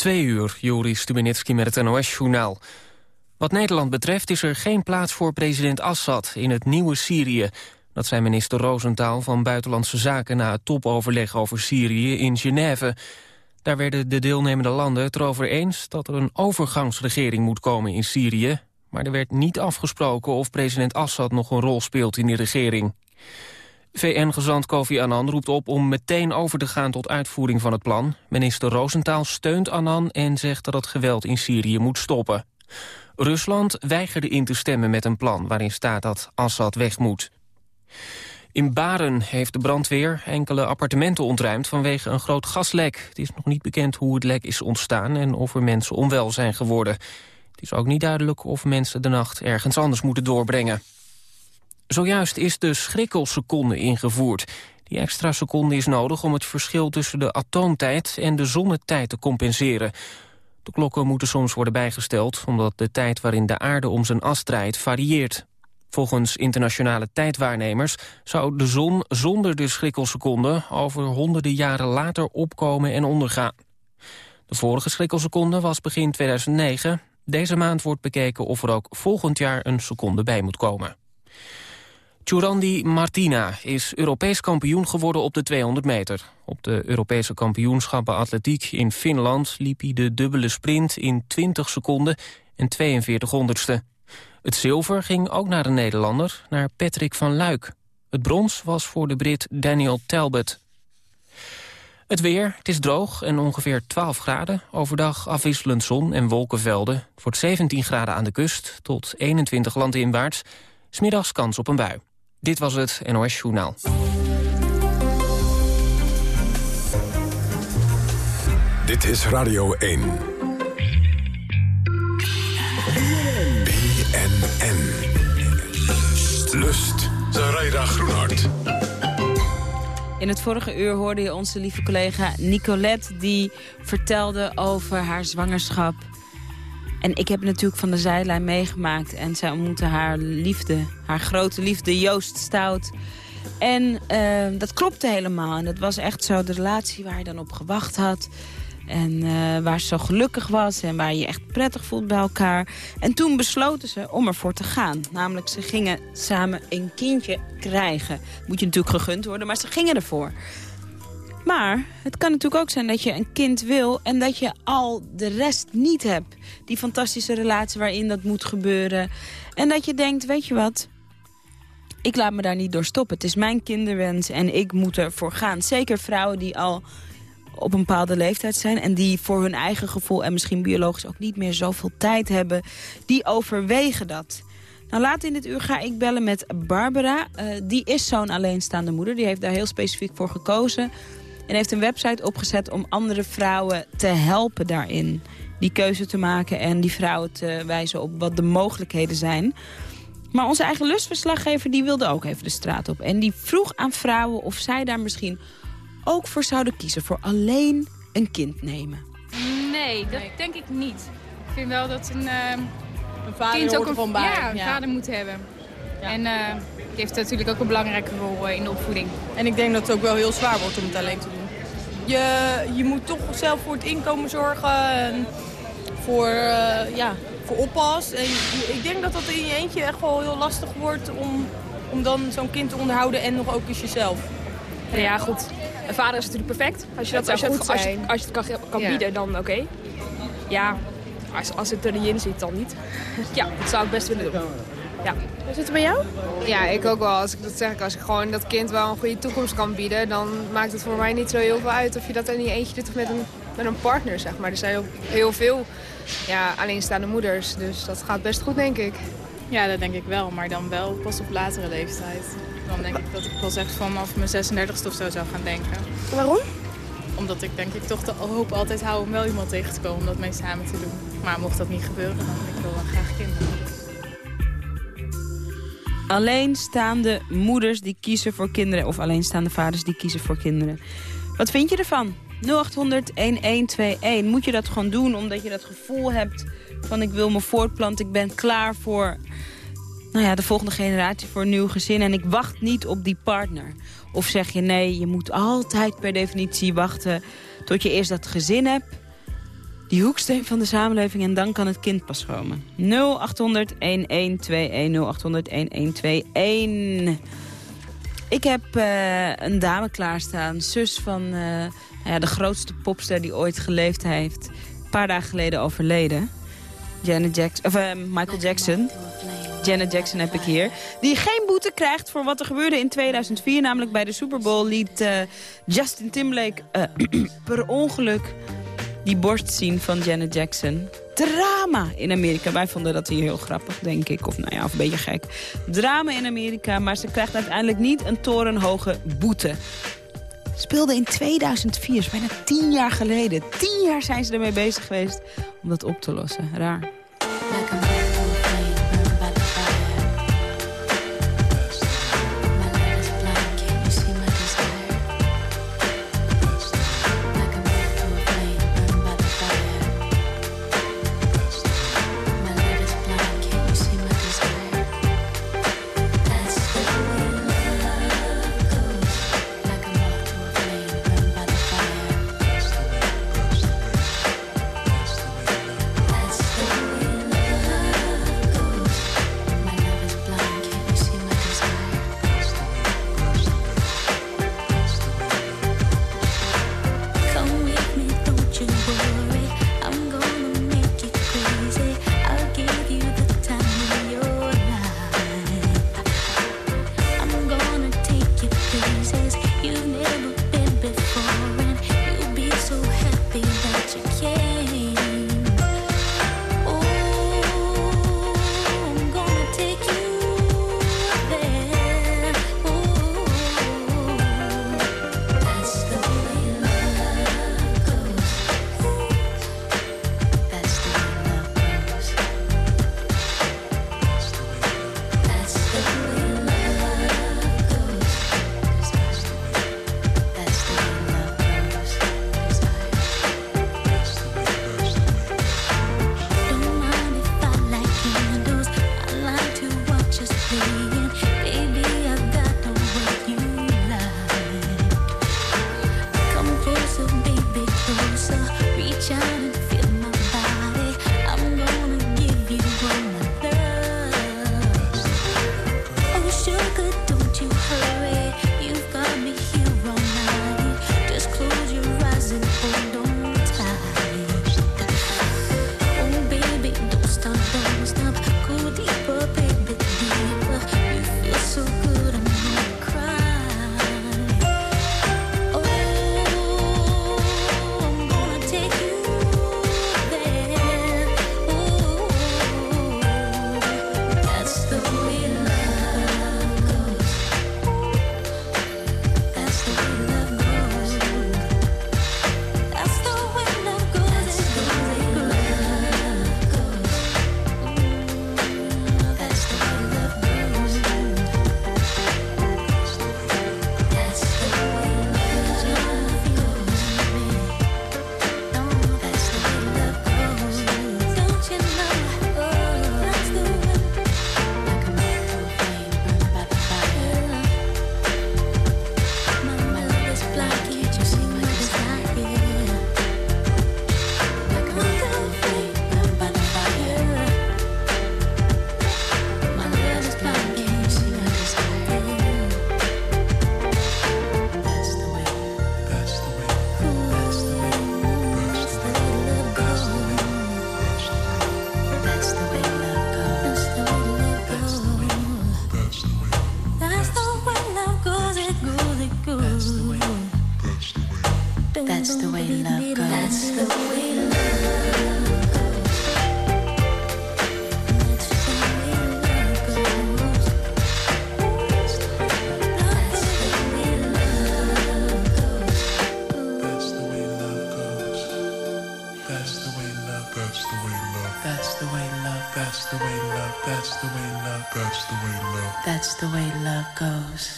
Twee uur, Joris Stubenitski met het NOS-journaal. Wat Nederland betreft is er geen plaats voor president Assad in het nieuwe Syrië. Dat zei minister Rosenthal van Buitenlandse Zaken... na het topoverleg over Syrië in Genève. Daar werden de deelnemende landen het erover eens... dat er een overgangsregering moet komen in Syrië. Maar er werd niet afgesproken of president Assad nog een rol speelt in die regering. VN-gezant Kofi Annan roept op om meteen over te gaan tot uitvoering van het plan. Minister Rosenthal steunt Annan en zegt dat het geweld in Syrië moet stoppen. Rusland weigerde in te stemmen met een plan waarin staat dat Assad weg moet. In Baren heeft de brandweer enkele appartementen ontruimd vanwege een groot gaslek. Het is nog niet bekend hoe het lek is ontstaan en of er mensen onwel zijn geworden. Het is ook niet duidelijk of mensen de nacht ergens anders moeten doorbrengen. Zojuist is de schrikkelseconde ingevoerd. Die extra seconde is nodig om het verschil tussen de atoomtijd en de zonnetijd te compenseren. De klokken moeten soms worden bijgesteld... omdat de tijd waarin de aarde om zijn as draait varieert. Volgens internationale tijdwaarnemers zou de zon zonder de schrikkelseconde... over honderden jaren later opkomen en ondergaan. De vorige schrikkelseconde was begin 2009. Deze maand wordt bekeken of er ook volgend jaar een seconde bij moet komen. Churandi Martina is Europees kampioen geworden op de 200 meter. Op de Europese kampioenschappen atletiek in Finland liep hij de dubbele sprint in 20 seconden en 42 honderdste. Het zilver ging ook naar de Nederlander, naar Patrick van Luik. Het brons was voor de Brit Daniel Talbot. Het weer, het is droog en ongeveer 12 graden. Overdag afwisselend zon en wolkenvelden. Het wordt 17 graden aan de kust tot 21 landinwaarts. Smiddags kans op een bui. Dit was het NOS Journaal. Dit is Radio 1. BNN. Lust. Zaraida Groenhart. In het vorige uur hoorde je onze lieve collega Nicolette... die vertelde over haar zwangerschap en ik heb natuurlijk van de zijlijn meegemaakt. En zij ontmoette haar liefde, haar grote liefde, Joost Stout. En uh, dat klopte helemaal. En dat was echt zo de relatie waar je dan op gewacht had. En uh, waar ze zo gelukkig was en waar je echt prettig voelt bij elkaar. En toen besloten ze om ervoor te gaan. Namelijk, ze gingen samen een kindje krijgen. Moet je natuurlijk gegund worden, maar ze gingen ervoor. Maar het kan natuurlijk ook zijn dat je een kind wil... en dat je al de rest niet hebt. Die fantastische relatie waarin dat moet gebeuren. En dat je denkt, weet je wat... ik laat me daar niet door stoppen. Het is mijn kinderwens en ik moet ervoor gaan. Zeker vrouwen die al op een bepaalde leeftijd zijn... en die voor hun eigen gevoel en misschien biologisch ook niet meer zoveel tijd hebben... die overwegen dat... Nou, later in dit uur ga ik bellen met Barbara. Uh, die is zo'n alleenstaande moeder. Die heeft daar heel specifiek voor gekozen. En heeft een website opgezet om andere vrouwen te helpen daarin. Die keuze te maken en die vrouwen te wijzen op wat de mogelijkheden zijn. Maar onze eigen lustverslaggever die wilde ook even de straat op. En die vroeg aan vrouwen of zij daar misschien ook voor zouden kiezen. Voor alleen een kind nemen. Nee, dat denk ik niet. Ik vind wel dat een, uh, een vader kind ook een, bij. Ja, een vader moet hebben. En uh, die heeft natuurlijk ook een belangrijke rol uh, in de opvoeding. En ik denk dat het ook wel heel zwaar wordt om het alleen te doen. Je, je moet toch zelf voor het inkomen zorgen. En voor, uh, ja, voor oppas. En ik denk dat dat in je eentje echt wel heel lastig wordt om, om dan zo'n kind te onderhouden en nog ook eens jezelf. Ja, goed. Een vader is natuurlijk perfect. Als je, dat, als je, het, als je, als je het kan, kan bieden, dan oké. Ja, als, als het er niet in zit, dan niet. ja, dat zou ik best willen doen. Ja. Zit het bij jou? Ja, ik ook wel. Als ik dat zeg, als ik gewoon dat kind wel een goede toekomst kan bieden... dan maakt het voor mij niet zo heel veel uit of je dat in je eentje doet of met een, met een partner, zeg maar. Er zijn heel, heel veel ja, alleenstaande moeders, dus dat gaat best goed, denk ik. Ja, dat denk ik wel, maar dan wel pas op latere leeftijd. Dan denk ik dat ik pas echt vanaf mijn 36 e of zo zou gaan denken. Waarom? Omdat ik denk ik toch de hoop altijd hou om wel iemand tegen te komen om dat mee samen te doen. Maar mocht dat niet gebeuren, dan wil ik wel graag kinderen. Alleenstaande moeders die kiezen voor kinderen... of alleenstaande vaders die kiezen voor kinderen. Wat vind je ervan? 0800-1121. Moet je dat gewoon doen omdat je dat gevoel hebt van... ik wil me voortplanten, ik ben klaar voor nou ja, de volgende generatie, voor een nieuw gezin... en ik wacht niet op die partner. Of zeg je nee, je moet altijd per definitie wachten... tot je eerst dat gezin hebt. Die hoeksteen van de samenleving en dan kan het kind pas komen. 0800 1121 0800 1121. Ik heb uh, een dame klaarstaan, zus van uh, ja, de grootste popster die ooit geleefd heeft. Een paar dagen geleden overleden. Janet Jackson, of, uh, Michael Jackson. Janet Jackson heb ik hier. Die geen boete krijgt voor wat er gebeurde in 2004. Namelijk bij de Super Bowl liet Justin Timberlake per ongeluk die borst zien van Janet Jackson. Drama in Amerika. Wij vonden dat hier heel grappig, denk ik. Of nou ja, of een beetje gek. Drama in Amerika, maar ze krijgt uiteindelijk niet een torenhoge boete. Speelde in 2004, is bijna tien jaar geleden. Tien jaar zijn ze ermee bezig geweest om dat op te lossen. Raar.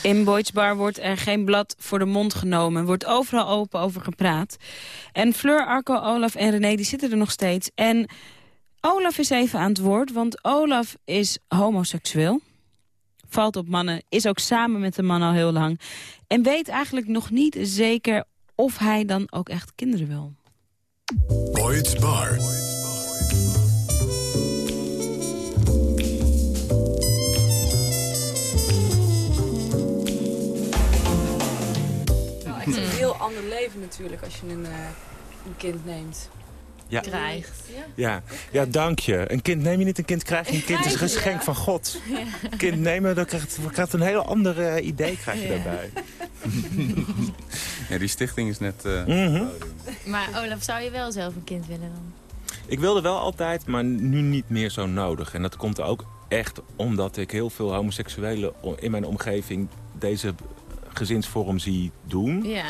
In Boyd's Bar wordt er geen blad voor de mond genomen. wordt overal open over gepraat. En Fleur, Arco, Olaf en René die zitten er nog steeds. En Olaf is even aan het woord, want Olaf is homoseksueel. Valt op mannen, is ook samen met een man al heel lang. En weet eigenlijk nog niet zeker of hij dan ook echt kinderen wil. Boyd's Bar. Heel ander leven natuurlijk als je een, uh, een kind neemt. Ja. Krijgt. Ja. ja, dank je. Een kind neem je niet, een kind krijg je. Een kind is een geschenk van God. Een kind nemen, dan krijgt, krijgt een heel ander uh, idee krijg je daarbij. ja, die stichting is net... Uh, Maar Olaf, zou je wel zelf een kind willen dan? Ik wilde wel altijd, maar nu niet meer zo nodig. En dat komt ook echt omdat ik heel veel homoseksuelen in mijn omgeving deze gezinsvorm zie doen. Ja.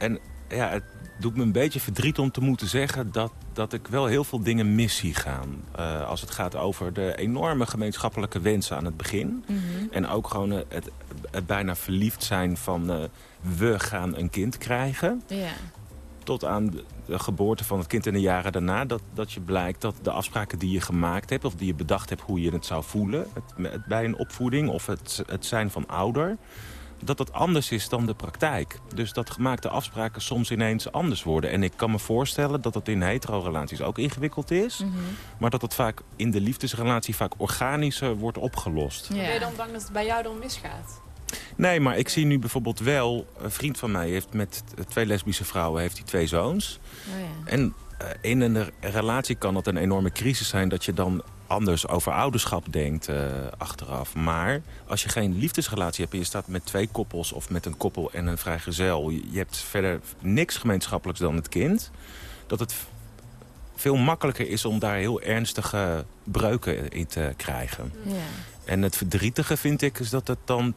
En ja, het doet me een beetje verdriet om te moeten zeggen... dat, dat ik wel heel veel dingen mis zie gaan. Uh, als het gaat over de enorme gemeenschappelijke wensen aan het begin. Mhm. En ook gewoon het, het, bijna verliefd zijn van... Uh, we gaan een kind krijgen. Ja. Tot aan de geboorte van het kind in de jaren daarna... Dat, dat je blijkt dat de afspraken die je gemaakt hebt... of die je bedacht hebt hoe je het zou voelen... Het, het, bij een opvoeding of het, het zijn van ouder dat dat anders is dan de praktijk. Dus dat gemaakte afspraken soms ineens anders worden. En ik kan me voorstellen dat dat in hetero-relaties ook ingewikkeld is. Mhm. Maar dat dat vaak in de liefdesrelatie vaak organischer wordt opgelost. Ja. Ben je dan bang dat het bij jou dan misgaat? Nee, maar ik zie nu bijvoorbeeld wel... Een vriend van mij heeft met twee lesbische vrouwen heeft hij twee zoons. Oh ja. En uh, in een relatie kan dat een enorme crisis zijn... dat je dan anders over ouderschap denkt uh, achteraf. Maar als je geen liefdesrelatie hebt en je staat met twee koppels... of met een koppel en een vrijgezel... je hebt verder niks gemeenschappelijks dan het kind... dat het veel makkelijker is om daar heel ernstige breuken in te krijgen. Ja. En het verdrietige vind ik is dat het dan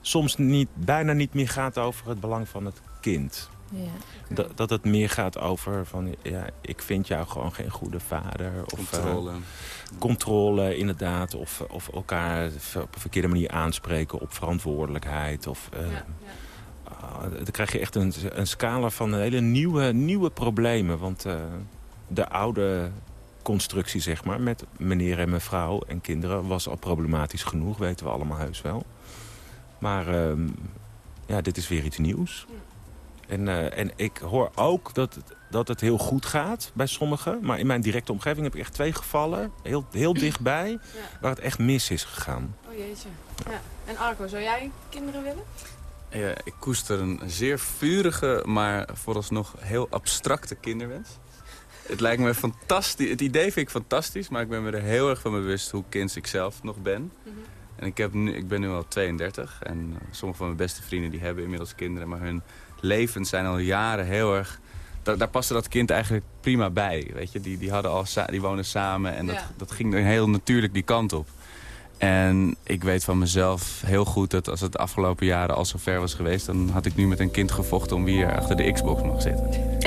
soms niet, bijna niet meer gaat over het belang van het kind. Ja. Dat, dat het meer gaat over van, ja, ik vind jou gewoon geen goede vader. Of, Controle. Uh, controle, inderdaad. Of, of elkaar op een verkeerde manier aanspreken op verantwoordelijkheid. Of, uh, ja, ja. Uh, dan krijg je echt een, een scala van hele nieuwe, nieuwe problemen. Want uh, de oude constructie, zeg maar, met meneer en mevrouw en kinderen... was al problematisch genoeg, weten we allemaal heus wel. Maar um, ja, dit is weer iets nieuws. En, uh, en ik hoor ook dat het, dat het heel goed gaat bij sommigen. Maar in mijn directe omgeving heb ik echt twee gevallen, heel, heel dichtbij... Ja. waar het echt mis is gegaan. Oh jeetje. Ja. En Arco, zou jij kinderen willen? Ja, ik koester een zeer vurige, maar vooralsnog heel abstracte kinderwens. Het lijkt me fantastisch. Het idee vind ik fantastisch, maar ik ben me er heel erg van bewust hoe kind ik zelf nog ben. Mm -hmm. En ik, heb nu, ik ben nu al 32 en uh, sommige van mijn beste vrienden die hebben inmiddels kinderen, maar hun levens zijn al jaren heel erg... Daar, daar paste dat kind eigenlijk prima bij, weet je. Die, die, hadden al die woonden samen en dat, Ja. dat ging heel natuurlijk die kant op. En ik weet van mezelf heel goed dat als het de afgelopen jaren al zo ver was geweest... dan had ik nu met een kind gevochten om wie er achter de Xbox mag zitten.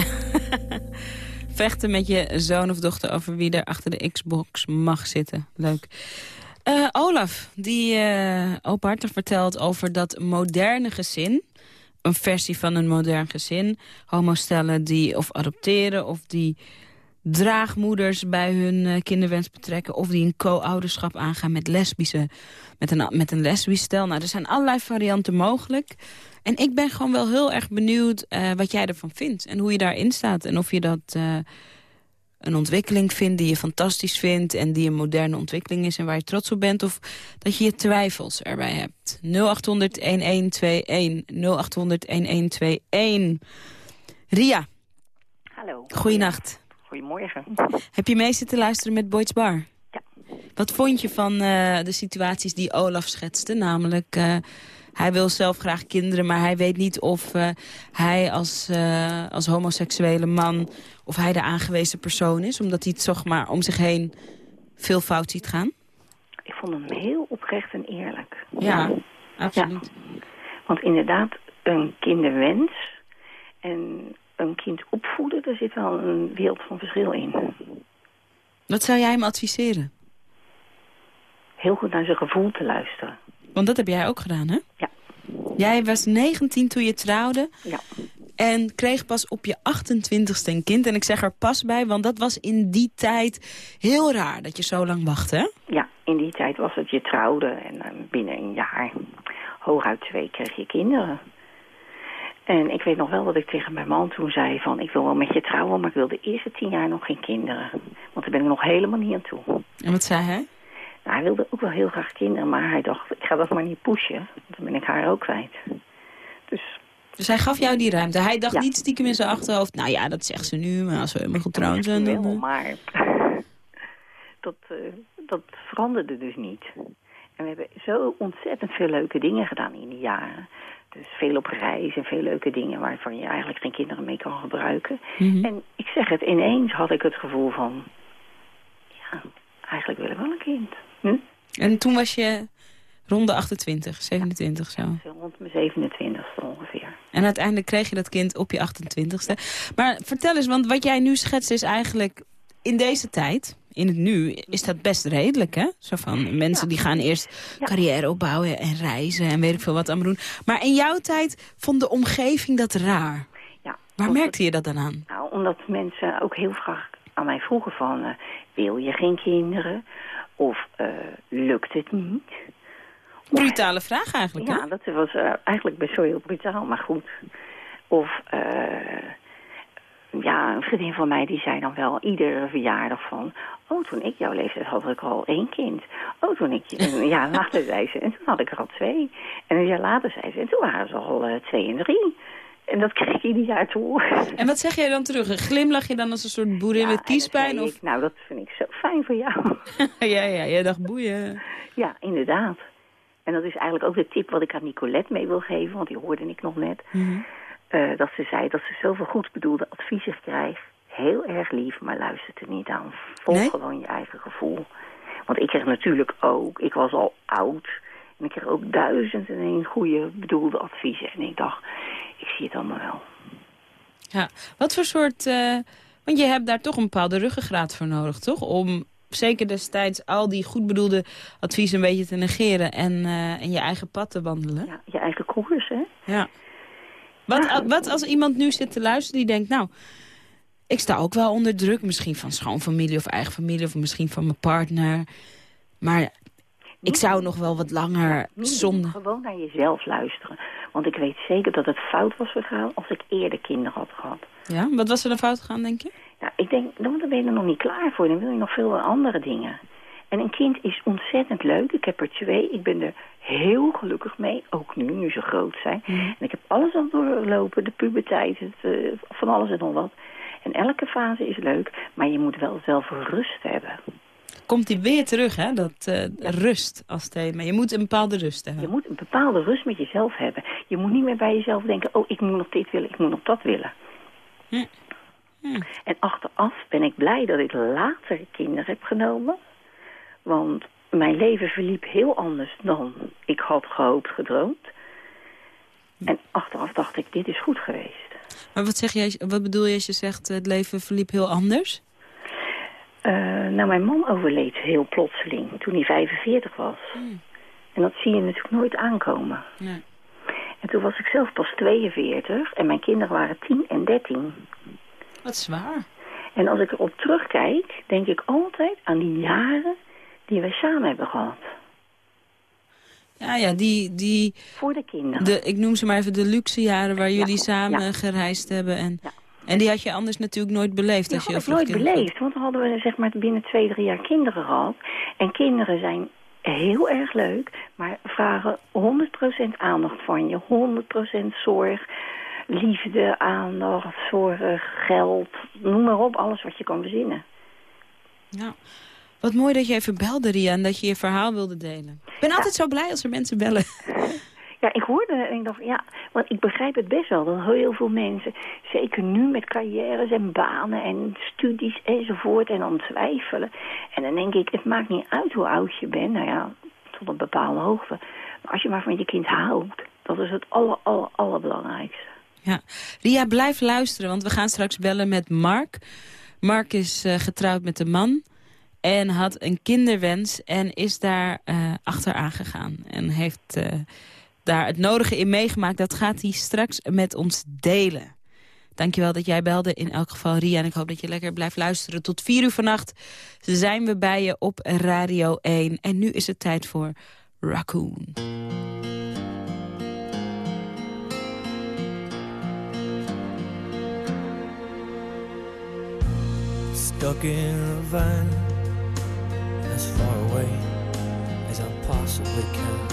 Vechten met je zoon of dochter over wie er achter de Xbox mag zitten. Leuk. Uh, Olaf, die uh, openhartig vertelt over dat moderne gezin een versie van een modern gezin. Homostellen die of adopteren of die draagmoeders bij hun uh, kinderwens betrekken... of die een co-ouderschap aangaan met, lesbische, met, een, met een lesbisch stel. Nou, er zijn allerlei varianten mogelijk. En ik ben gewoon wel heel erg benieuwd uh, wat jij ervan vindt... en hoe je daarin staat en of je dat... Uh, een ontwikkeling vindt die je fantastisch vindt... en die een moderne ontwikkeling is en waar je trots op bent... of dat je je twijfels erbij hebt. 0800-1121, 0800-1121. Ria. Hallo. Goeienacht. Goedemorgen. Heb je mee zitten luisteren met Boyd's Bar? Ja. Wat vond je van uh, de situaties die Olaf schetste? Namelijk, uh, hij wil zelf graag kinderen, maar hij weet niet of uh, hij als, als homoseksuele man... of hij de aangewezen persoon is, omdat hij het zeg maar om zich heen veel fout ziet gaan? Ik vond hem heel oprecht en eerlijk. Ja, absoluut. Ja. Want inderdaad, een kinderwens en een kind opvoeden... daar zit wel een wereld van verschil in. Wat zou jij hem adviseren? Heel goed naar zijn gevoel te luisteren. Want dat heb jij ook gedaan, hè? Ja. Jij was 19 toen je trouwde. Ja. En kreeg pas op je 28ste een kind. En ik zeg er pas bij, want dat was in die tijd heel raar dat je zo lang wachtte, hè? Ja, in die tijd was het je trouwde en uh, binnen een jaar, hooguit twee, kreeg je kinderen. En ik weet nog wel dat ik tegen mijn man toen zei van... ik wil wel met je trouwen, maar ik wil de eerste tien jaar nog geen kinderen. Want daar ben ik nog helemaal niet aan toe. En wat zei hij? Hij wilde ook wel heel graag kinderen, maar hij dacht... ik ga dat maar niet pushen, want dan ben ik haar ook kwijt. Dus... Dus hij gaf jou die ruimte. Hij dacht niet stiekem in zijn achterhoofd... nou ja, dat zegt ze nu, maar als we helemaal getrouwd zijn... Wel, maar dat, uh, dat veranderde dus niet. En we hebben zo ontzettend veel leuke dingen gedaan in die jaren. Dus veel op reis en veel leuke dingen waarvan je eigenlijk geen kinderen mee kan gebruiken. Mm -hmm. En ik zeg het, ineens had ik het gevoel van... ja, eigenlijk wil ik wel een kind. Hm? En toen was je rond de 28, 27 zo? Rond mijn 27ste ongeveer. En uiteindelijk kreeg je dat kind op je 28ste. Maar vertel eens, want wat jij nu schetst is eigenlijk in deze tijd in het nu is dat best redelijk, hè? Zo van mensen die gaan eerst ja. carrière opbouwen en reizen en weet ik veel wat aan doen. Maar in jouw tijd vond de omgeving dat raar. Ja, Waar merkte je dat dan aan? Nou, omdat mensen ook heel graag aan mij vroegen van... Uh, wil je geen kinderen? Of uh, lukt het niet? Brutale vraag eigenlijk, Ja, hè? dat was uh, eigenlijk best wel heel brutaal, maar goed. Of ja, een vriendin van mij die zei dan wel iedere verjaardag van... oh, toen ik jouw leeftijd had ik al één kind. Oh, toen ik... een jaar later zei ze, en toen had ik er al twee. En een jaar later zei ze, en toen waren ze al twee en drie. En dat kreeg ik ieder jaar toe. En wat zeg jij dan terug? Glimlach je dan als een soort boerin ja, met kiespijn? Of? Ik, nou, dat vind ik zo fijn voor jou. ja, ja, jij dacht boeien. Ja, inderdaad. En dat is eigenlijk ook de tip wat ik aan Nicolette mee wil geven, want die hoorde ik nog net. Mm -hmm. Uh, dat ze zei dat ze zoveel goed bedoelde adviezen krijgt. Heel erg lief, maar luistert er niet aan. Volg nee? gewoon je eigen gevoel. Want ik kreeg natuurlijk ook, ik was al oud. En ik kreeg ook duizend en één goede bedoelde adviezen. En ik dacht, ik zie het allemaal wel. Ja, wat voor soort... Uh, want je hebt daar toch een bepaalde ruggengraat voor nodig, toch? Om zeker destijds al die goed bedoelde adviezen een beetje te negeren... en, uh, en je eigen pad te wandelen. Ja, je eigen koers, hè? Ja. Wat, wat als iemand nu zit te luisteren die denkt... nou, ik sta ook wel onder druk. Misschien van schoonfamilie of eigen familie... of misschien van mijn partner. Maar ik zou nog wel wat langer zonder... Gewoon naar jezelf luisteren. Want ik weet zeker dat het fout was gegaan... als ik eerder kinderen had gehad. Ja, wat was er dan fout gegaan, denk je? Ja, ik denk, dan ben je er nog niet klaar voor. Dan wil je nog veel andere dingen. En een kind is ontzettend leuk. Ik heb er twee. Ik ben er heel gelukkig mee. Ook nu, nu ze groot zijn. Mhm. Mm. En ik heb alles al doorlopen. De puberteit, het, uh, van alles en nog wat. En elke fase is leuk. Maar je moet wel zelf rust hebben. Komt die weer terug, hè? Dat uh, ja. rust als thema. Je moet een bepaalde rust hebben. Je moet een bepaalde rust met jezelf hebben. Je moet niet meer bij jezelf denken... oh, ik moet nog dit willen, ik moet nog dat willen. Hm. Hm. En achteraf ben ik blij dat ik later kinderen heb genomen... Want mijn leven verliep heel anders dan ik had gehoopt, gedroomd. En achteraf dacht ik, dit is goed geweest. Maar wat, zeg jij, wat bedoel je als je zegt, het leven verliep heel anders? Uh, nou, mijn man overleed heel plotseling toen hij 45 was. Hmm. En dat zie je natuurlijk nooit aankomen. Nee. En toen was ik zelf pas 42 en mijn kinderen waren 10 en 13. Wat zwaar. En als ik erop terugkijk, denk ik altijd aan die jaren die wij samen hebben gehad. Ja, ja, die... die Voor de kinderen. De, ik noem ze maar even de luxe jaren waar jullie samen ja. gereisd hebben. En, ja. En die had je anders natuurlijk nooit beleefd. Die als je had ik nooit beleefd, want dan hadden we zeg maar binnen twee, drie jaar kinderen gehad. En kinderen zijn heel erg leuk, maar vragen 100% aandacht van je. 100% zorg, liefde, aandacht, zorg, geld, noem maar op, alles wat je kan verzinnen. Ja. Wat mooi dat je even belde, Ria, en dat je je verhaal wilde delen. Ik ben ja. altijd zo blij als er mensen bellen. Ja, ik hoorde en ik dacht, ja, want ik begrijp het best wel. Dat heel veel mensen, zeker nu met carrières en banen en studies enzovoort, en dan twijfelen. En dan denk ik, het maakt niet uit hoe oud je bent, nou ja, tot een bepaalde hoogte. Maar als je maar van je kind houdt, dat is het aller, aller, allerbelangrijkste. Ja, Ria, blijf luisteren, want we gaan straks bellen met Mark. Mark is uh, getrouwd met een man en had een kinderwens en is daar uh, achteraan gegaan. En heeft uh, daar het nodige in meegemaakt. Dat gaat hij straks met ons delen. Dankjewel dat jij belde. In elk geval Ria. En ik hoop dat je lekker blijft luisteren. Tot vier uur vannacht zijn we bij je op Radio 1. En nu is het tijd voor Raccoon. Stuck in a van As far away as I possibly can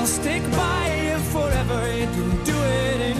I'll stick by you forever, you do it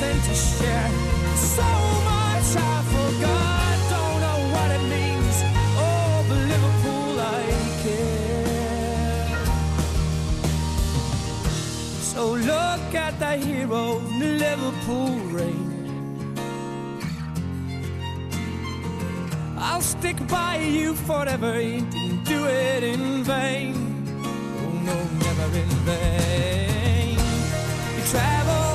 something to share. So much I forgot, don't know what it means. Oh, but Liverpool, I care. So look at that hero in the Liverpool rain. I'll stick by you forever. You didn't do it in vain. Oh no, never in vain. You travel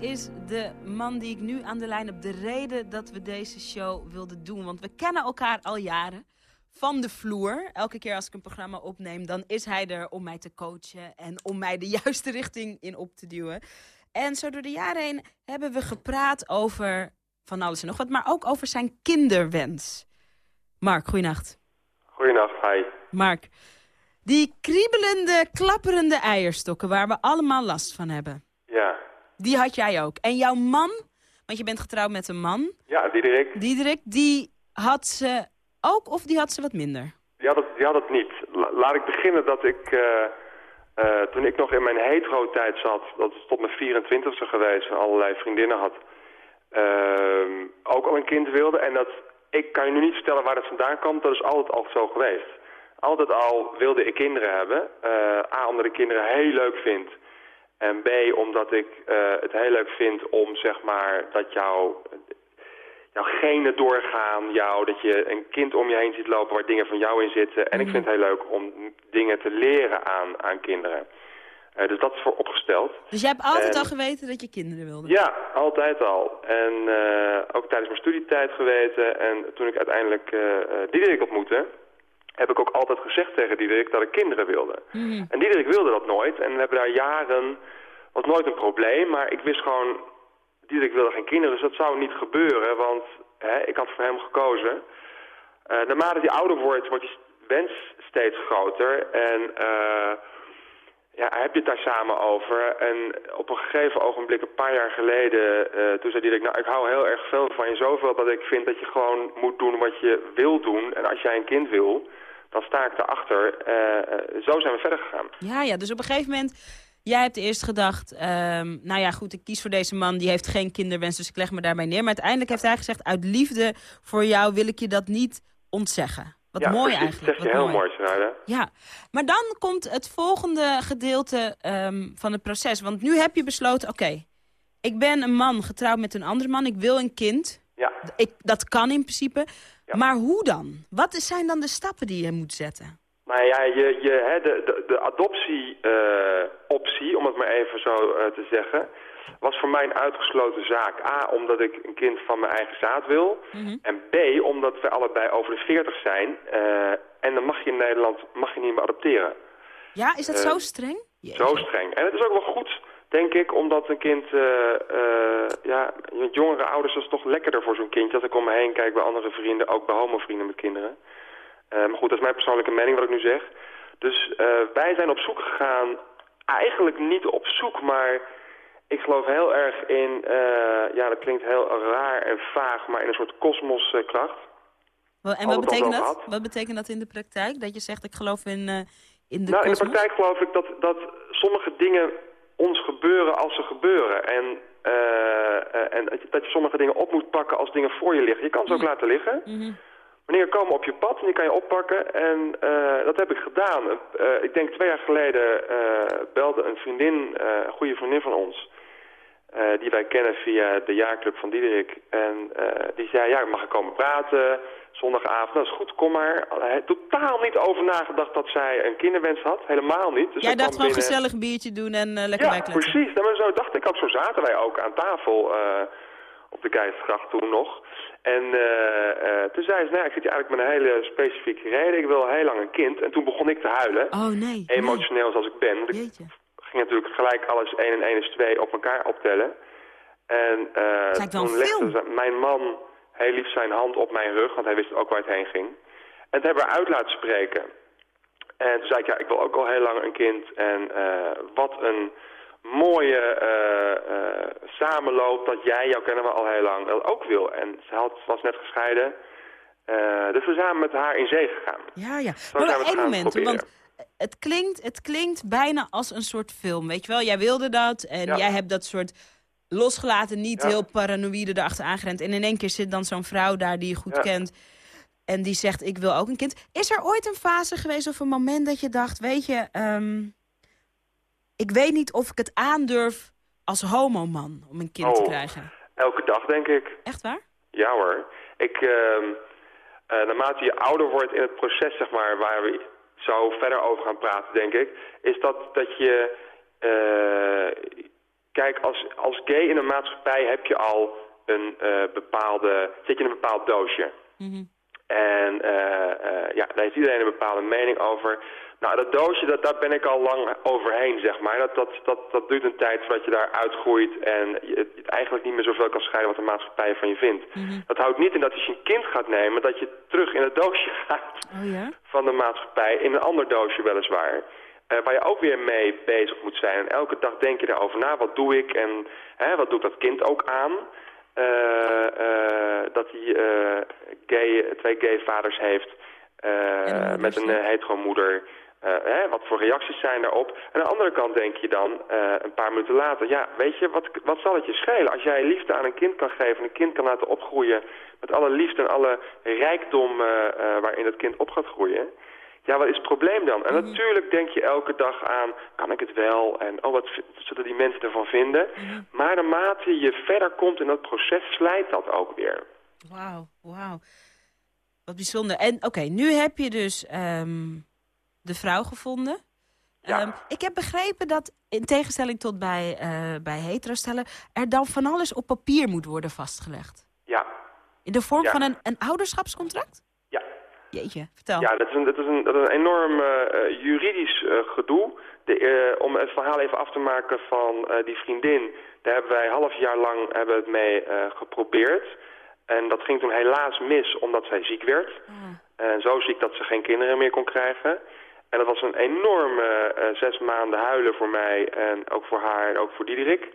is de man die ik nu aan de lijn heb de reden dat we deze show wilden doen. Want we kennen elkaar al jaren van de vloer. Elke keer als ik een programma opneem, dan is hij er om mij te coachen en om mij de juiste richting in op te duwen. En zo door de jaren heen hebben we gepraat over van alles en nog wat, maar ook over zijn kinderwens. Mark, goeienacht. Goeienacht, hi. Mark, die kriebelende, klapperende eierstokken waar we allemaal last van hebben. Die had jij ook. En jouw man, want je bent getrouwd met een man. Ja, Diederik. Diederik, die had ze ook of die had ze wat minder? Die had het, die had het niet. La- laat ik beginnen dat ik, eh, eh, toen ik nog in mijn hetero-tijd zat, dat is tot mijn 24ste geweest, allerlei vriendinnen had, ehm, ook al een kind wilde. En dat, ik kan je nu niet vertellen waar dat vandaan kwam, dat is altijd al zo geweest. Altijd al wilde ik kinderen hebben. eh A, omdat ik kinderen heel leuk vind. En B, omdat ik uh, het heel leuk vind om zeg maar dat jouw, jouw genen doorgaan, jou, dat je een kind om je heen ziet lopen waar dingen van jou in zitten. En ik Mhm. vind het heel leuk om dingen te leren aan, aan kinderen. Uh, dus dat is voor opgesteld. Dus jij hebt altijd En- al geweten dat je kinderen wilde? ja, altijd al. En eh, ook tijdens mijn studietijd geweten. En toen ik uiteindelijk uh, Diederik ontmoette, heb ik ook altijd gezegd tegen Diederik dat ik kinderen wilde. Mhm. En Diederik wilde dat nooit. En we hebben daar jaren, was nooit een probleem. Maar ik wist gewoon, Diederik wilde geen kinderen. Dus dat zou niet gebeuren, want hè, ik had voor hem gekozen. Uh, naarmate hij ouder wordt, wordt die wens steeds groter. En... Uh, ja, heb je het daar samen over. En op een gegeven ogenblik, een paar jaar geleden, uh, toen zei Dirk... nou, ik hou heel erg veel van je, zoveel dat ik vind dat je gewoon moet doen wat je wil doen. En als jij een kind wil, dan sta ik erachter. Uh, zo zijn we verder gegaan. Ja, ja, dus op een gegeven moment... Jij hebt eerst gedacht, um, nou ja goed, ik kies voor deze man, die heeft geen kinderwens, dus ik leg me daarbij neer. Maar uiteindelijk heeft hij gezegd, uit liefde voor jou wil ik je dat niet ontzeggen. Wat ja, mooi precies, eigenlijk. Dat je heel mooi, mooi Ja, maar dan komt het volgende gedeelte um, van het proces. Want nu heb je besloten, oké, okay, ik ben een man getrouwd met een andere man. Ik wil een kind. Ik, dat kan in principe. Ja. Maar hoe dan? Wat zijn dan de stappen die je moet zetten? Nou ja, je, je, hè, de, de, de adoptie-optie, uh, om het maar even zo uh, te zeggen was voor mij een uitgesloten zaak. A, omdat ik een kind van mijn eigen zaad wil. Mhm. Mm -hmm. En B, omdat we allebei over de 40 zijn. Uh, en dan mag je in Nederland mag je niet meer adopteren. Ja, is dat zo streng? Jeetje. Zo streng. En het is ook wel goed, denk ik, omdat een kind... ja, met jongere ouders is het toch lekkerder voor zo'n kindje. Als ik om me heen kijk bij andere vrienden, ook bij homovrienden met kinderen. maar goed, dat is mijn persoonlijke mening wat ik nu zeg. Dus wij zijn op zoek gegaan, eigenlijk niet op zoek, maar ik geloof heel erg in, uh, ja dat klinkt heel raar en vaag, maar in een soort kosmoskracht. Uh, en wat betekent dat? Wat betekent dat in de praktijk? Dat je zegt, ik geloof in, uh, in de Nou, kosmos? in de praktijk geloof ik dat, dat sommige dingen ons gebeuren als ze gebeuren. En, uh, en dat je sommige dingen op moet pakken als dingen voor je liggen. Je kan ze ook Mm. laten liggen. Mm -hmm. Wanneer komen op je pad en die kan je oppakken. En uh, dat heb ik gedaan. Uh, ik denk twee jaar geleden belde een vriendin, een goede vriendin van ons... Die wij kennen via de jaarclub van Diederik. En die zei, ja, mag ik komen praten zondagavond. Dat is goed, kom maar. Hij had totaal niet over nagedacht dat zij een kinderwens had. Helemaal niet. Dus Jij dacht gewoon binnen... gezellig biertje doen en uh, lekker ja, precies. Nou, maar zo dacht ik ook. Zo zaten wij ook aan tafel op de Keizersgracht toen nog. En toen zei ze, nou, ik zit hier eigenlijk met een hele specifieke reden. Ik wil heel lang een kind. En toen begon ik te huilen. Oh, nee. Emotioneel nee. zoals ik ben. Want ik ging natuurlijk gelijk alles 1 en 1 is 2 op elkaar optellen. En uh, toen legde mijn man heel lief zijn hand op mijn rug, want hij wist ook waar het heen ging. En toen hebben we uit laten spreken. En toen zei ik, ja, ik wil ook al heel lang een kind. En uh, wat een mooie uh, samenloop dat jij, jou kennen we al heel lang, dat ook wil. En ze had, was net gescheiden. dus we zijn samen met haar in zee gegaan. Ja, ja. Zo maar we één moment, want het klinkt, het klinkt bijna als een soort film, weet je wel? Jij wilde dat en ja. jij hebt dat soort losgelaten, niet Ja. heel paranoïde erachter aangerend. En in één keer zit dan zo'n vrouw daar die je goed Ja. kent en die zegt, ik wil ook een kind. Is er ooit een fase geweest of een moment dat je dacht, weet je... ehm, ik weet niet of ik het aandurf als homoman om een kind te Oh. krijgen. Elke dag, denk ik. Echt waar? Ja hoor. Ik, ehm, eh, naarmate je ouder wordt in het proces, zeg maar, waar we zo verder over gaan praten, denk ik, is dat, dat je... eh, kijk, als, als gay in een maatschappij heb je al een eh, bepaalde... zit je in een bepaald doosje. En eh, eh, ja, daar heeft iedereen een bepaalde mening over. Nou, dat doosje, dat, daar ben ik al lang overheen, zeg maar. Dat, dat, dat, dat duurt een tijd voordat je daar uitgroeit en je het, het eigenlijk niet meer zoveel kan scheiden wat de maatschappij van je vindt. Dat houdt niet in dat als je een kind gaat nemen, dat je terug in het doosje gaat Oh ja? van de maatschappij, in een ander doosje weliswaar. Eh, waar je ook weer mee bezig moet zijn. En elke dag denk je daarover na, wat doe ik en hè, wat doet dat kind ook aan? Eh, eh, dat hij gay, twee gay vaders heeft met een hetero-moeder. Uh, hè, wat voor reacties zijn daarop? En aan de andere kant denk je dan, een paar minuten later... ja, weet je, wat, wat zal het je schelen? Als jij liefde aan een kind kan geven... een kind kan laten opgroeien met alle liefde en alle rijkdom... Waarin het kind op gaat groeien... ja, wat is het probleem dan? En natuurlijk denk je elke dag aan, kan ik het wel? En oh, wat zullen die mensen ervan vinden? Maar naarmate je verder komt in dat proces, slijt dat ook weer. Wauw, wauw. Wat bijzonder. En oké, nu heb je dus ehm, de vrouw gevonden. Ehm, ik heb begrepen dat, in tegenstelling tot bij, eh bij heterostellen... er dan van alles op papier moet worden vastgelegd. Ja. In de vorm Ja. van een, een ouderschapscontract? Jeetje, vertel. Ja, dat is een, dat is een, dat is een enorm eh, eh, juridisch eh, gedoe. De, om het verhaal even af te maken van die vriendin, daar hebben wij half jaar lang hebben we het mee geprobeerd. En dat ging toen helaas mis omdat zij ziek werd. En zo ziek dat ze geen kinderen meer kon krijgen. En dat was een enorme zes maanden huilen voor mij en ook voor haar en ook voor Diederik.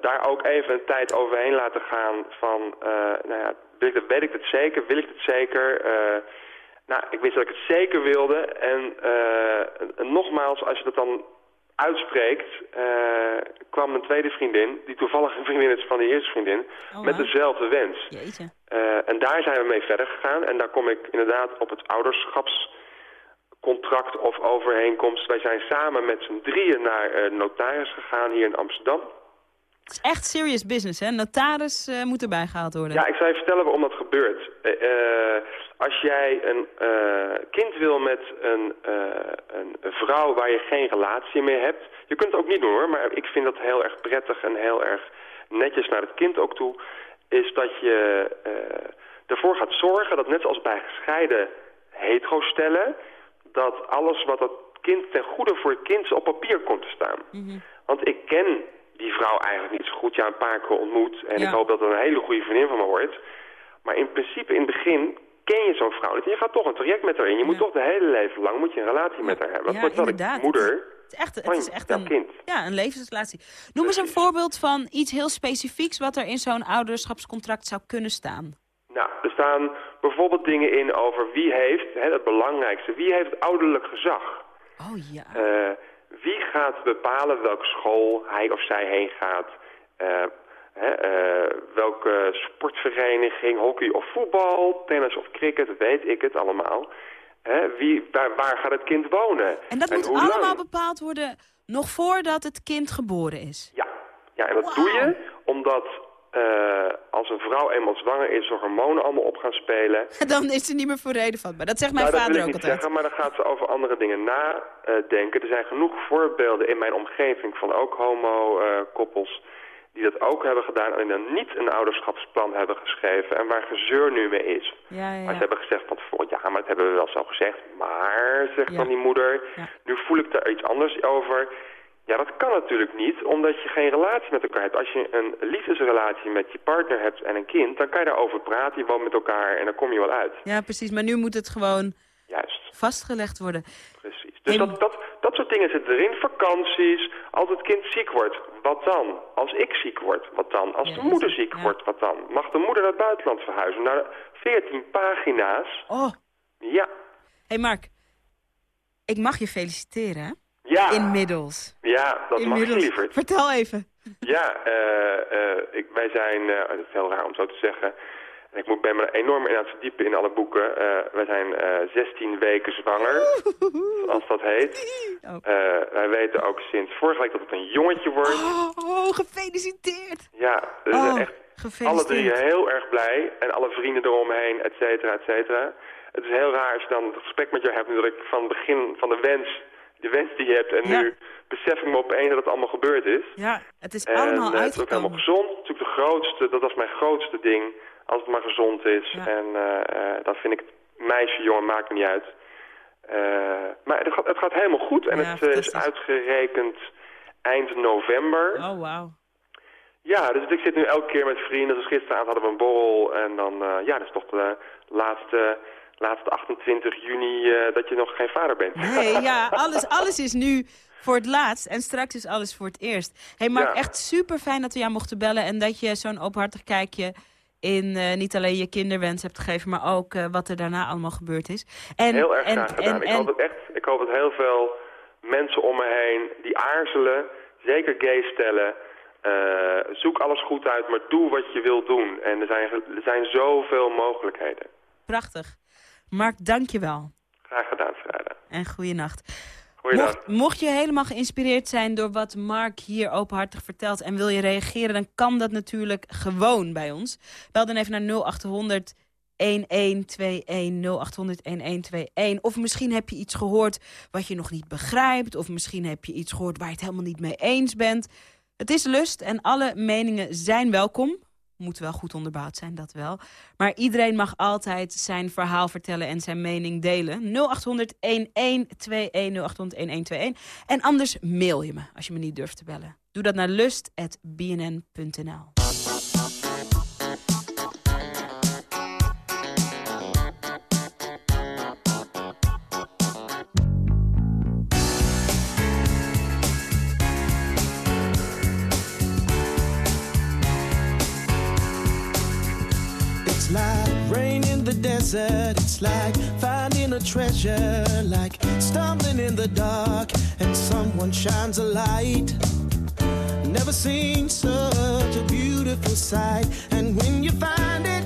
Daar ook even een tijd overheen laten gaan van, nou ja, wil ik dat, weet ik het zeker, wil ik het zeker? Eh, nou, ik wist dat ik het zeker wilde. En eh, nogmaals, als je dat dan uitspreekt, eh, kwam een tweede vriendin, die toevallig een vriendin is van die eerste vriendin, met dezelfde wens. En daar zijn we mee verder gegaan. En daar kom ik inderdaad op het ouderschapscontract of overeenkomst. Wij zijn samen met z'n drieën naar de notaris gegaan hier in Amsterdam. Het is echt serious business, hè? Notaris eh, moet erbij gehaald worden. Ja, ik zal je vertellen waarom dat gebeurt. Eh, eh, als jij een kind wil met een, een vrouw waar je geen relatie mee hebt... Je kunt het ook niet doen hoor, maar ik vind dat heel erg prettig en heel erg netjes naar het kind ook toe... is dat je ervoor gaat zorgen dat net zoals bij gescheiden hetero-stellen... dat alles wat dat kind ten goede voor het kind op papier komt te staan. Want ik ken die vrouw eigenlijk niet zo goed. Ja, een paar keer ontmoet. En Ja. ik hoop dat het een hele goede vriendin van me wordt. Maar in principe, in het begin ken je zo'n vrouw niet. En je gaat toch een traject met haar in. Je moet toch de hele leven lang moet je een relatie met haar hebben. Dat Ja, wordt wel inderdaad. ik moeder Het is echt, het is echt jouw een, kind. ja, een levensrelatie. Noem eens een voorbeeld van iets heel specifieks... wat er in zo'n ouderschapscontract zou kunnen staan. Nou, er staan bijvoorbeeld dingen in over wie heeft, hè, het belangrijkste, wie heeft ouderlijk gezag. Oh ja. Eh, wie gaat bepalen welke school hij of zij heen gaat? Eh, hè, eh, welke sportvereniging, hockey of voetbal, tennis of cricket, weet ik het allemaal. Hè, wie, waar, waar gaat het kind wonen? En dat moet allemaal lang? bepaald worden nog voordat het kind geboren is. Ja, ja en dat doe je omdat eh, als een vrouw eenmaal zwanger is, de hormonen allemaal op gaan spelen. Dan is ze niet meer voor reden vatbaar. Dat zegt mijn nou, dat vader wil ik ook niet altijd. zeggen, maar dan gaat ze over andere dingen nadenken. er zijn genoeg voorbeelden in mijn omgeving van ook homo-koppels... die dat ook hebben gedaan en dan niet een ouderschapsplan hebben geschreven... en waar gezeur nu mee is. Ja, ja, Maar ze hebben gezegd van tevoren, ja, maar dat hebben we wel zo gezegd. Maar, zegt dan die moeder, nu voel ik daar iets anders over. Ja, dat kan natuurlijk niet, omdat je geen relatie met elkaar hebt. Als je een liefdesrelatie met je partner hebt en een kind... dan kan je daarover praten, je woont met elkaar en dan kom je wel uit. Ja, precies. Maar nu moet het gewoon Juist. vastgelegd worden. Precies. Dus dat, dat, dat soort dingen zitten erin. Vakanties, als het kind ziek wordt, wat dan? Als ik ziek word, wat dan? Als de moeder ziek wordt, wat dan? Mag de moeder naar het buitenland verhuizen? Naar 14 pagina's. Oh. Ja. hey Mark, ik mag je feliciteren, hè? Ja. Inmiddels. Ja, dat mag liever. Vertel even. Ja, eh, eh, ik, wij zijn, eh, het is heel raar om zo te zeggen, ik moet, ben me enorm in aan het verdiepen in alle boeken. Eh, wij zijn eh 16 weken zwanger, zoals dat heet. Eh, wij weten ook sinds vorige week dat het een jongetje wordt. Oh, oh, gefeliciteerd. Ja, dus Oh, echt alle drie heel erg blij. En alle vrienden eromheen, et cetera, et cetera. Het is heel raar als je dan het gesprek met jou hebt natuurlijk van het begin van de wens, de wens die je hebt. En Ja. nu besef ik me opeens dat het allemaal gebeurd is. Ja, het is En allemaal eh, het is ook helemaal uitgekomen. gezond. Natuurlijk de grootste, dat was mijn grootste ding. Als het maar gezond is. En eh, eh, dan vind ik het meisje, jongen, maakt me niet uit. Maar het gaat, het gaat helemaal goed. En Ja, het is uitgerekend eind november. Oh, wauw. Ja, dus ik zit nu elke keer met vrienden. Dus gisteravond hadden we een borrel. En dan, ja, dat is toch de laatste, laatste 28 juni eh, dat je nog geen vader bent. Nee, ja, alles, alles is nu voor het laatst en straks is alles voor het eerst. hey Mark, Ja. echt super fijn dat we jou mochten bellen... en dat je zo'n openhartig kijkje in eh, niet alleen je kinderwens hebt gegeven... maar ook eh, wat er daarna allemaal gebeurd is. En, heel erg en, graag gedaan. En, ik, hoop dat echt, ik hoop dat heel veel mensen om me heen die aarzelen, zeker gay stellen... zoek alles goed uit, maar doe wat je wilt doen. En er zijn, er zijn zoveel mogelijkheden. Prachtig. Mark, dank je wel. Graag gedaan, vrijdag. En goeienacht. Mocht, mocht je helemaal geïnspireerd zijn door wat Mark hier openhartig vertelt... en wil je reageren, dan kan dat natuurlijk gewoon bij ons. Bel dan even naar 0800 1121 0800 1121. Of misschien heb je iets gehoord wat je nog niet begrijpt. Of misschien heb je iets gehoord waar je het helemaal niet mee eens bent. Het is lust en alle meningen zijn welkom. Moet wel goed onderbouwd zijn, dat wel. Maar iedereen mag altijd zijn verhaal vertellen en zijn mening delen. 0800 1121 0800 1121. En anders mail je me als je me niet durft te bellen. Doe dat naar lust.bnn.nl. a treasure. Like stumbling in the dark and someone shines a light. Never seen such a beautiful sight. And when you find it,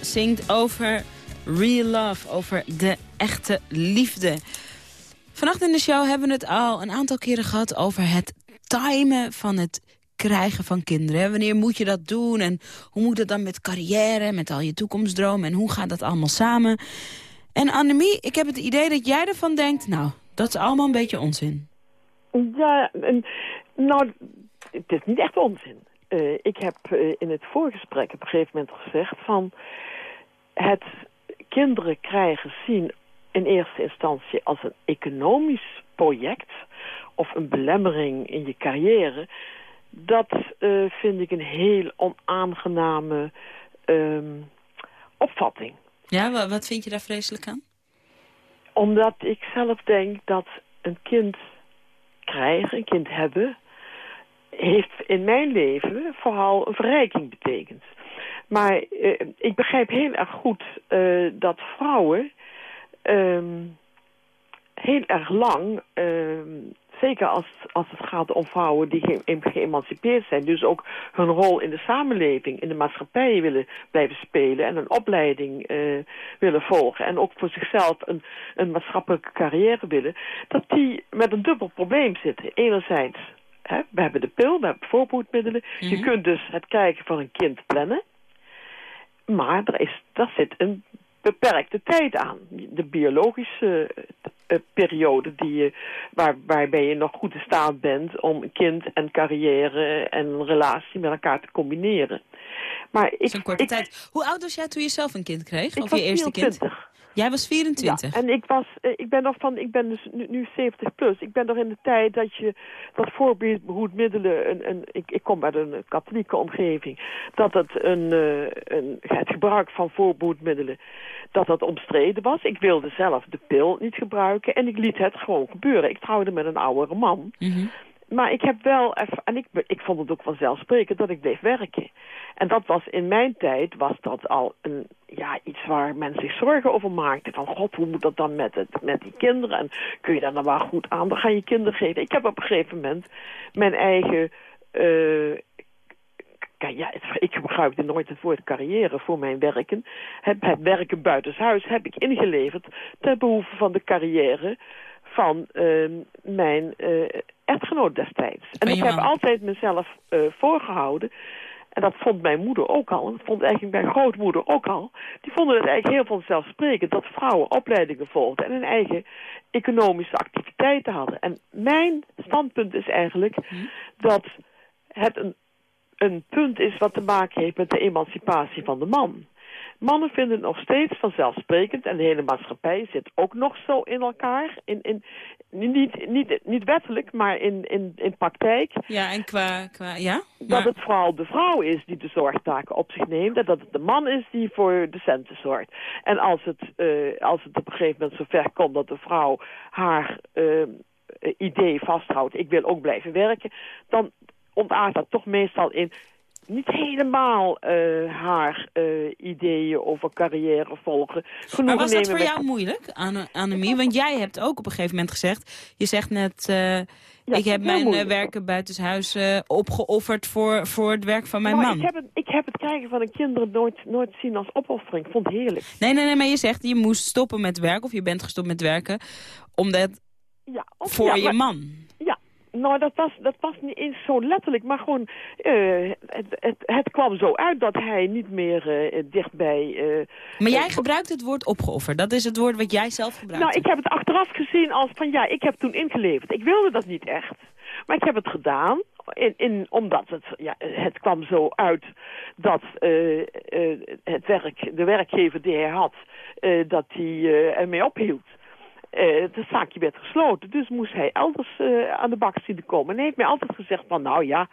Zingt over real love, over de echte liefde. Vannacht in de show hebben we het al een aantal keren gehad over het timen van het krijgen van kinderen. Wanneer moet je dat doen en hoe moet het dan met carrière, met al je toekomstdromen en hoe gaat dat allemaal samen? En Annemie, ik heb het idee dat jij ervan denkt, nou, dat is allemaal een beetje onzin. Ja, nou, het is niet echt onzin. Eh, ik heb eh, in het voorgesprek op een gegeven moment gezegd van... het kinderen krijgen zien in eerste instantie als een economisch project... of een belemmering in je carrière... dat eh, vind ik een heel onaangename ehm, opvatting. Ja, wa- wat vind je daar vreselijk aan? Omdat ik zelf denk dat een kind krijgen, een kind hebben... heeft in mijn leven vooral een verrijking betekend. Maar eh, ik begrijp heel erg goed eh, dat vrouwen ehm, heel erg lang... ehm, zeker als, als het gaat om vrouwen die ge geëmancipeerd zijn... dus ook hun rol in de samenleving, in de maatschappij willen blijven spelen... en een opleiding eh, willen volgen... en ook voor zichzelf een, een maatschappelijke carrière willen... dat die met een dubbel probleem zitten. Enerzijds, hè, we hebben de pil, we hebben voorbehoedmiddelen. Je kunt dus het kijken van een kind plannen... Maar er is, daar zit een beperkte tijd aan. De biologische eh, periode die je, waar, waarbij je nog goed in staat bent om een kind en carrière en een relatie met elkaar te combineren. Maar ik, Zo'n korte ik, tijd. Hoe oud was jij toen je zelf een kind kreeg? Ik of was je eerste 24. kind? Jij was 24. Ja, en ik was, eh, ik ben nog van, ik ben dus nu, nu 70 plus. Ik ben nog in de tijd dat je dat voorbehoedmiddelen, een, een, ik, ik kom uit een katholieke omgeving, dat het een, eh, een, het gebruik van voorbehoedmiddelen, dat dat omstreden was. Ik wilde zelf de pil niet gebruiken en ik liet het gewoon gebeuren. Ik trouwde met een oudere man. Mhm. Maar ik heb wel even, en ik, ik vond het ook vanzelfsprekend dat ik bleef werken. En dat was in mijn tijd, was dat al een, ja, iets waar men zich zorgen over maakte. Van god, hoe moet dat dan met, het, met die kinderen? En kun je daar nou wel goed aan? Dan ga je kinderen geven. Ik heb op een gegeven moment mijn eigen... Kijk, ja, ik gebruikte nooit het woord carrière voor mijn werken. Het, het werken buitenshuis heb ik ingeleverd ten behoeve van de carrière van eh, mijn eh, echtgenoot destijds. En ik heb altijd mezelf eh, voorgehouden. En dat vond mijn moeder ook al. En dat vond eigenlijk mijn grootmoeder ook al. Die vonden het eigenlijk heel vanzelfsprekend dat vrouwen opleidingen volgden en hun eigen economische activiteiten hadden. En mijn standpunt is eigenlijk dat het een, een punt is wat te maken heeft met de emancipatie van de man. Mannen vinden het nog steeds vanzelfsprekend en de hele maatschappij zit ook nog zo in elkaar. In, in, niet, niet, niet wettelijk, maar in, in, in praktijk. Ja, en qua... qua ja? Dat het vooral de vrouw is die de zorgtaken op zich neemt. En dat het de man is die voor de centen zorgt. En als het, eh, als het op een gegeven moment zover komt dat de vrouw haar eh, idee vasthoudt. Ik wil ook blijven werken. Dan ontaart dat toch meestal in niet helemaal eh, haar eh, ideeën over carrière volgen. Maar was dat voor met- jou moeilijk, Anne- Annemie? Want jij hebt ook op een gegeven moment gezegd... Je zegt net, eh, ik heb mijn moeilijk. werken buitenshuis opgeofferd voor, voor het werk van mijn Maar man. Ik heb, het, ik heb het krijgen van een kinderen nooit, nooit zien als opoffering. Ik vond het heerlijk. Nee, nee, nee, maar je zegt je moest stoppen met werken... of je bent gestopt met werken, omdat Ja, of- voor ja, je maar- man. Nou dat was, dat was niet eens zo letterlijk, maar gewoon, eh, het, het, het kwam zo uit dat hij niet meer eh, dichtbij... eh, Maar jij gebruikt het woord opgeofferd. Dat is het woord wat jij zelf gebruikt. Nou, ik heb het achteraf gezien als van ja, ik heb toen ingeleverd. Ik wilde dat niet echt, maar ik heb het gedaan. In, in, omdat het, ja, het kwam zo uit dat het werk, de werkgever die hij had, dat hij ermee ophield. Eh, het zaakje werd gesloten, dus moest hij elders eh, aan de bak zien te komen. En hij heeft mij altijd gezegd van, nou ja,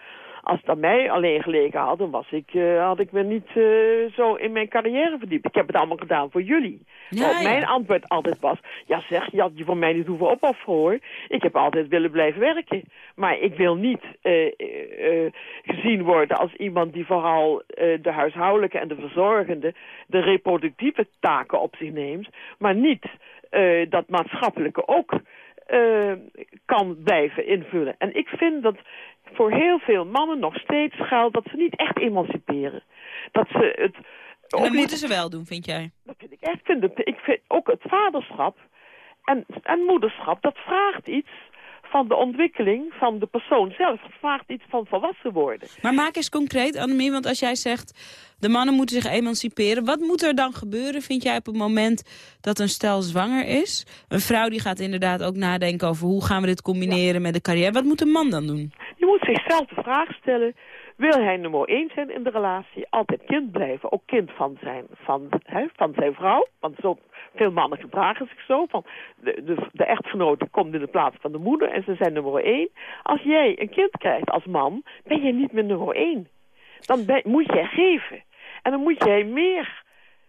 als het aan mij alleen gelegen had, dan was ik, eh, had ik me niet eh, zo in mijn carrière verdiept. Ik heb het allemaal gedaan voor jullie. Ja, Waarop ja. mijn antwoord altijd was, ja zeg, je had je voor mij niet hoeven opofferen hoor. Ik heb altijd willen blijven werken. Maar ik wil niet eh, eh, eh, gezien worden als iemand die vooral eh, de huishoudelijke en de verzorgende, de reproductieve taken op zich neemt. Maar niet eh, dat maatschappelijke ook eh, kan blijven invullen. En ik vind dat voor heel veel mannen nog steeds geldt dat ze niet echt emanciperen. Dat ze het... En dat moeten ze wel doen, vind jij? dat vind ik echt. Vind het, ik vind ook het vaderschap en, en moederschap, dat vraagt iets van de ontwikkeling van de persoon zelf. Het vraagt iets van volwassen worden. Maar maak eens concreet, Annemie, want als jij zegt... de mannen moeten zich emanciperen. Wat moet er dan gebeuren, vind jij, op het moment dat een stel zwanger is? Een vrouw die gaat inderdaad ook nadenken over... hoe gaan we dit combineren met de carrière. Wat moet een man dan doen? Je moet zichzelf de vraag stellen... Wil hij nummer één zijn in de relatie? Altijd kind blijven. Ook kind van zijn, van, hè, van zijn vrouw. Want zo, veel mannen gedragen zich zo. Van de, de, de echtgenote komt in de plaats van de moeder en ze zijn nummer één. Als jij een kind krijgt als man, ben je niet meer nummer één. Dan ben- moet jij geven. En dan moet jij meer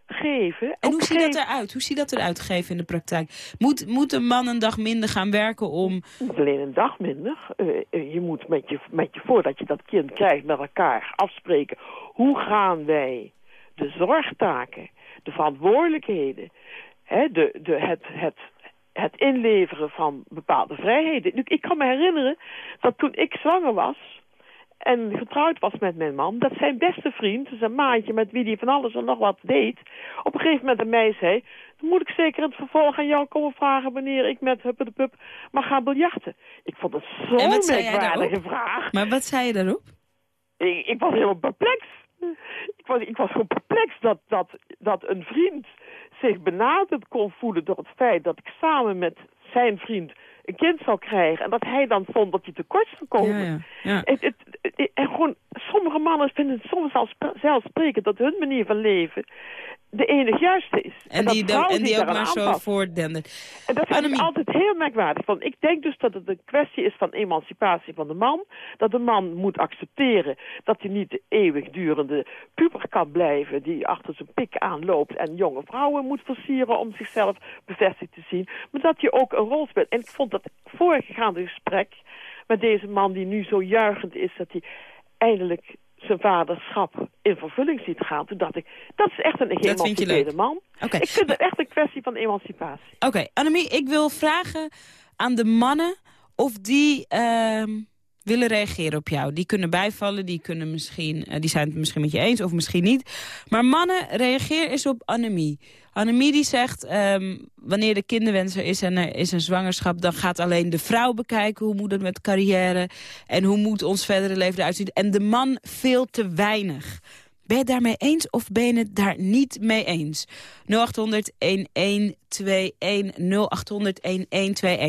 geven. En hoe ziet dat geven- eruit? Hoe ziet dat eruit gegeven in de praktijk? Moet, moet een man een dag minder gaan werken om... Niet alleen een dag minder. Eh, eh, je moet met je, met je, voordat je dat kind krijgt, met elkaar afspreken. Hoe gaan wij de zorgtaken, de verantwoordelijkheden, hè, de, de, het, het, het inleveren van bepaalde vrijheden. Ik kan me herinneren dat toen ik zwanger was en getrouwd was met mijn man, dat zijn beste vriend, een maatje met wie hij van alles en nog wat deed, op een gegeven moment aan mij zei, dan moet ik zeker in het vervolg aan jou komen vragen wanneer ik met hup de pup mag gaan biljarten. Ik vond het zo'n merkwaardige vraag. Maar wat zei je daarop? Ik, ik was helemaal perplex. Ik was, ik was gewoon perplex dat, dat, dat een vriend zich benaderd kon voelen door het feit dat ik samen met zijn vriend een kind zou krijgen... en dat hij dan vond dat hij tekort zou komen. Ja, ja. Het, het, het- en gewoon, sommige mannen vinden het soms zelfs zelfsprekend... dat hun manier van leven de enige juiste is. En die, en die ook maar zo aanpassen. voortdendert. En dat vind ik altijd heel merkwaardig. Want ik denk dus dat het een kwestie is van emancipatie van de man. Dat de man moet accepteren dat hij niet de eeuwigdurende puber kan blijven... die achter zijn pik aanloopt en jonge vrouwen moet versieren... om zichzelf bevestigd te zien. Maar dat hij ook een rol speelt. En ik vond dat voorgaande gesprek met deze man die nu zo juichend is... dat hij eindelijk zijn vaderschap in vervulling ziet gaan. Toen dacht ik, dat is echt een geëmancipeerde man. Oké. Ik vind het echt een kwestie van emancipatie. Oké, Annemie, ik wil vragen aan de mannen of die ehm, willen reageren op jou. Die kunnen bijvallen, die, kunnen misschien, eh, die zijn het misschien met je eens of misschien niet. Maar mannen, reageer eens op Annemie. Annemie die zegt, ehm, wanneer de kinderwens er is en er is een zwangerschap... dan gaat alleen de vrouw bekijken hoe moet het met carrière... en hoe moet ons verdere leven eruit zien. En de man veel te weinig. Ben je het daarmee eens of ben je het daar niet mee eens? 0800-1121,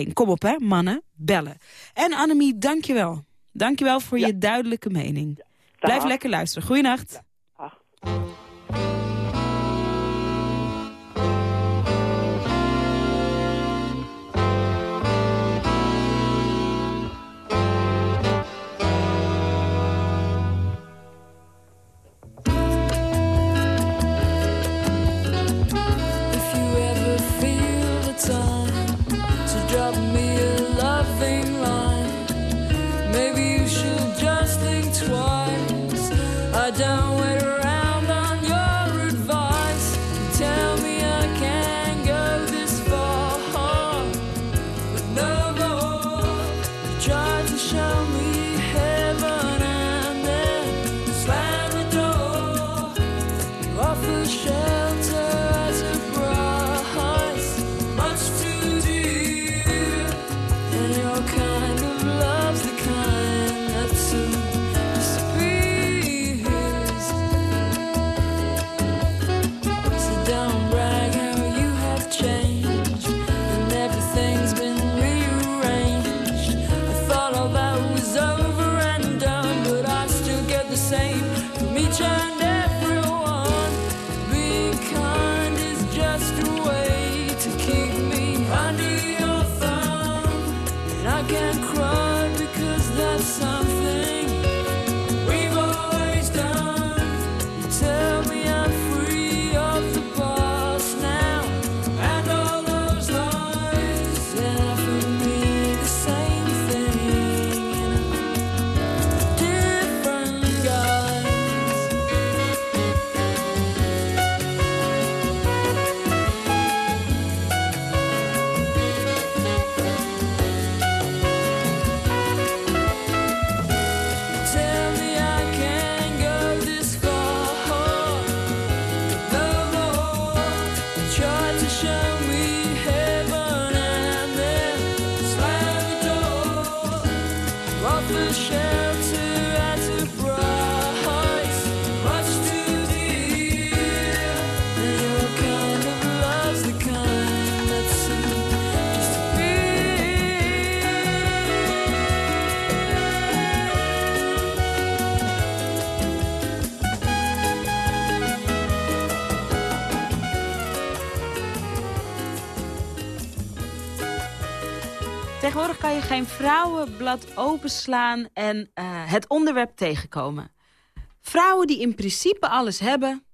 0800-1121. Kom op hè, mannen, bellen. En Annemie, dankjewel. Dankjewel voor je duidelijke mening. Blijf lekker luisteren. Goeienacht. Tegenwoordig kan je geen vrouwenblad openslaan en eh, het onderwerp tegenkomen. Vrouwen die in principe alles hebben,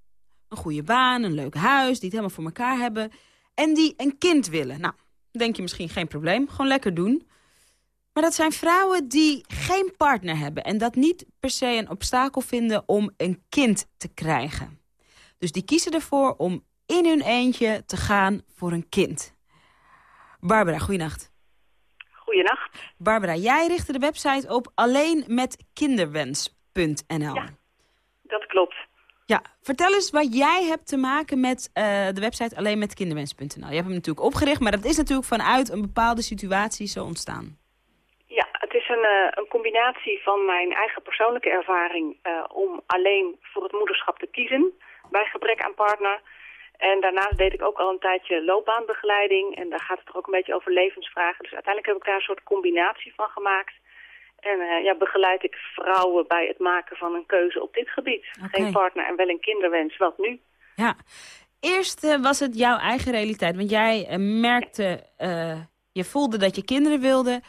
een goede baan, een leuk huis, die het helemaal voor elkaar hebben... en die een kind willen. Nou, denk je misschien geen probleem, gewoon lekker doen. Maar dat zijn vrouwen die geen partner hebben... en dat niet per se een obstakel vinden om een kind te krijgen. Dus die kiezen ervoor om in hun eentje te gaan voor een kind. Barbara, goeienacht. Goedenacht. Barbara, jij richtte de website op alleenmetkinderwens.nl. Ja, Dat klopt. ja, vertel eens wat jij hebt te maken met eh, de website alleenmetkinderwens.nl. Je hebt hem natuurlijk opgericht, maar dat is natuurlijk vanuit een bepaalde situatie zo ontstaan. Ja, het is een, eh, een combinatie van mijn eigen persoonlijke ervaring eh, om alleen voor het moederschap te kiezen bij gebrek aan partner. En daarnaast deed ik ook al een tijdje loopbaanbegeleiding. En daar gaat het toch ook een beetje over levensvragen. Dus uiteindelijk heb ik daar een soort combinatie van gemaakt. En uh, ja, begeleid ik vrouwen bij het maken van een keuze op dit gebied. Geen partner en wel een kinderwens. Wat nu? Ja. Eerst uh, was het jouw eigen realiteit. Want jij uh, merkte, je voelde dat je kinderen wilde,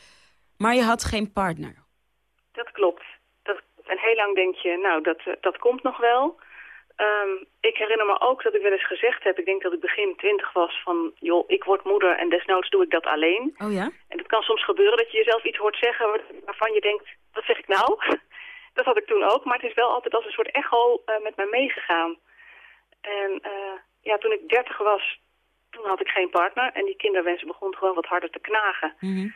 maar je had geen partner. Dat klopt. Dat, en heel lang denk je, nou, dat, dat komt nog wel. Um, ik herinner me ook dat ik wel eens gezegd heb, ik denk dat ik begin twintig was, van joh, ik word moeder en desnoods doe ik dat alleen. Oh ja? En het kan soms gebeuren dat je jezelf iets hoort zeggen waarvan je denkt, wat zeg ik nou? dat had ik toen ook, maar het is wel altijd als een soort echo uh, met mij meegegaan. En uh, ja, toen ik dertig was, toen had ik geen partner en die kinderwensen begon gewoon wat harder te knagen. Mm -hmm.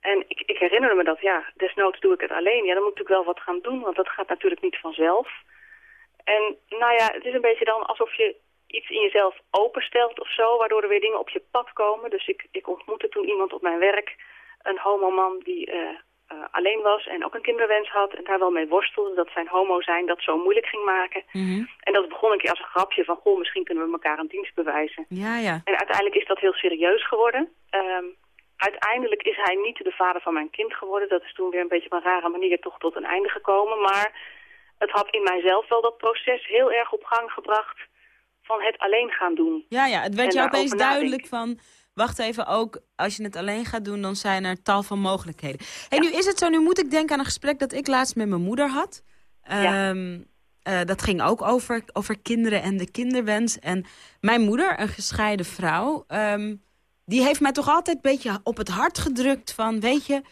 En ik, ik herinner me dat, ja, desnoods doe ik het alleen. Ja, dan moet ik natuurlijk wel wat gaan doen, want dat gaat natuurlijk niet vanzelf. En nou ja, het is een beetje dan alsof je iets in jezelf openstelt of zo, waardoor er weer dingen op je pad komen. Dus ik, ik ontmoette toen iemand op mijn werk, een homoman die uh, uh, alleen was en ook een kinderwens had en daar wel mee worstelde dat zijn homo zijn dat zo moeilijk ging maken. Mm -hmm. En dat begon een keer als een grapje van, goh, misschien kunnen we elkaar een dienst bewijzen. Ja, ja. En uiteindelijk is dat heel serieus geworden. Um, uiteindelijk is hij niet de vader van mijn kind geworden. Dat is toen weer een beetje op een rare manier toch tot een einde gekomen, maar het had in mijzelf wel dat proces heel erg op gang gebracht van het alleen gaan doen. Ja, ja, het werd jou opeens duidelijk van... Wacht even, ook als je het alleen gaat doen, dan zijn er tal van mogelijkheden. Hey, ja. nu is het zo, nu moet ik denken aan een gesprek dat ik laatst met mijn moeder had. Ja. Um, uh, dat ging ook over, over kinderen en de kinderwens. En mijn moeder, een gescheiden vrouw, um, die heeft mij toch altijd een beetje op het hart gedrukt van... weet je,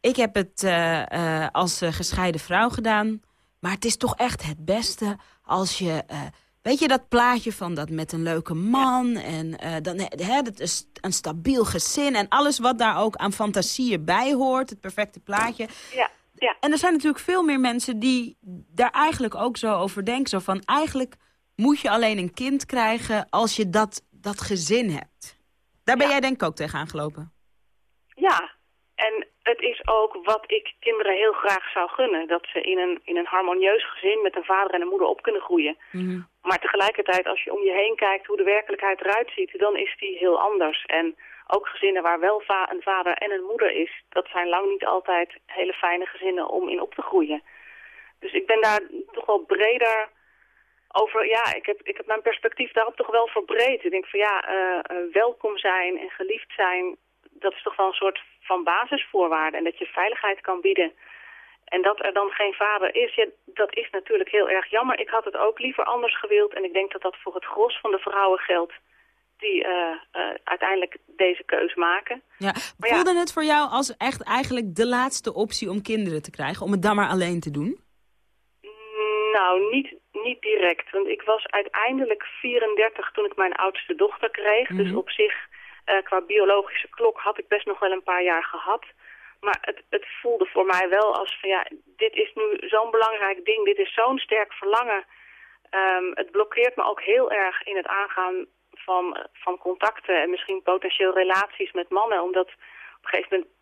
ik heb het uh, uh, als gescheiden vrouw gedaan... Maar het is toch echt het beste als je... Uh, weet je dat plaatje van dat met een leuke man... Ja. en uh, dan, hè, dat is een stabiel gezin... en alles wat daar ook aan fantasieën bij hoort. Het perfecte plaatje. Ja. Ja. En er zijn natuurlijk veel meer mensen die daar eigenlijk ook zo over denken. Zo van, eigenlijk moet je alleen een kind krijgen als je dat, dat gezin hebt. Daar ben ja. jij denk ik ook tegenaan gelopen. Ja, en het is ook wat ik kinderen heel graag zou gunnen. Dat ze in een, in een harmonieus gezin met een vader en een moeder op kunnen groeien. Mm -hmm. Maar tegelijkertijd, als je om je heen kijkt hoe de werkelijkheid eruit ziet, dan is die heel anders. En ook gezinnen waar wel va een vader en een moeder is, dat zijn lang niet altijd hele fijne gezinnen om in op te groeien. Dus ik ben daar toch wel breder over, ja, ik heb, ik heb mijn perspectief daarop toch wel verbreed. Ik denk van ja, uh, uh, welkom zijn en geliefd zijn, dat is toch wel een soort van basisvoorwaarden. En dat je veiligheid kan bieden. En dat er dan geen vader is, ja, dat is natuurlijk heel erg jammer. Ik had het ook liever anders gewild. En ik denk dat dat voor het gros van de vrouwen geldt die uh, uh, uiteindelijk deze keus maken. Ja, voelde ja, het voor jou als echt eigenlijk de laatste optie om kinderen te krijgen? Om het dan maar alleen te doen? Nou, niet, niet direct. Want ik was uiteindelijk 34 toen ik mijn oudste dochter kreeg. Mm -hmm. Dus op zich, qua biologische klok, had ik best nog wel een paar jaar gehad. Maar het, het voelde voor mij wel als van ja, dit is nu zo'n belangrijk ding. Dit is zo'n sterk verlangen. Um, het blokkeert me ook heel erg in het aangaan van, van contacten en misschien potentieel relaties met mannen. Omdat op een gegeven moment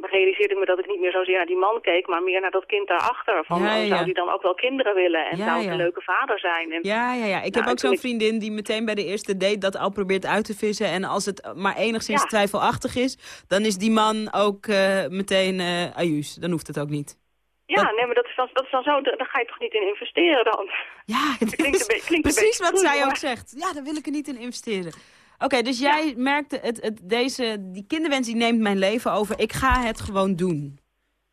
realiseerde ik me dat ik niet meer zozeer naar die man keek, maar meer naar dat kind daarachter. Van, ja, ja. Zou die dan ook wel kinderen willen en Ja, zou het een leuke vader zijn? En, Ja, ja, ja. Ik Nou, heb ook toen zo'n ik- vriendin die meteen bij de eerste date dat al probeert uit te vissen. En als het maar enigszins twijfelachtig is, dan is die man ook eh, meteen uh, ajuus. Dan hoeft het ook niet. ja, nee, maar dat is, dan, dat is dan zo, daar ga je toch niet in investeren dan? Ja, het klinkt een, beetje- klinkt Precies wat zij ook zegt. Ja, daar wil ik er niet in investeren. Oké, dus jij merkte, het, het, deze, die kinderwens die neemt mijn leven over. Ik ga het gewoon doen.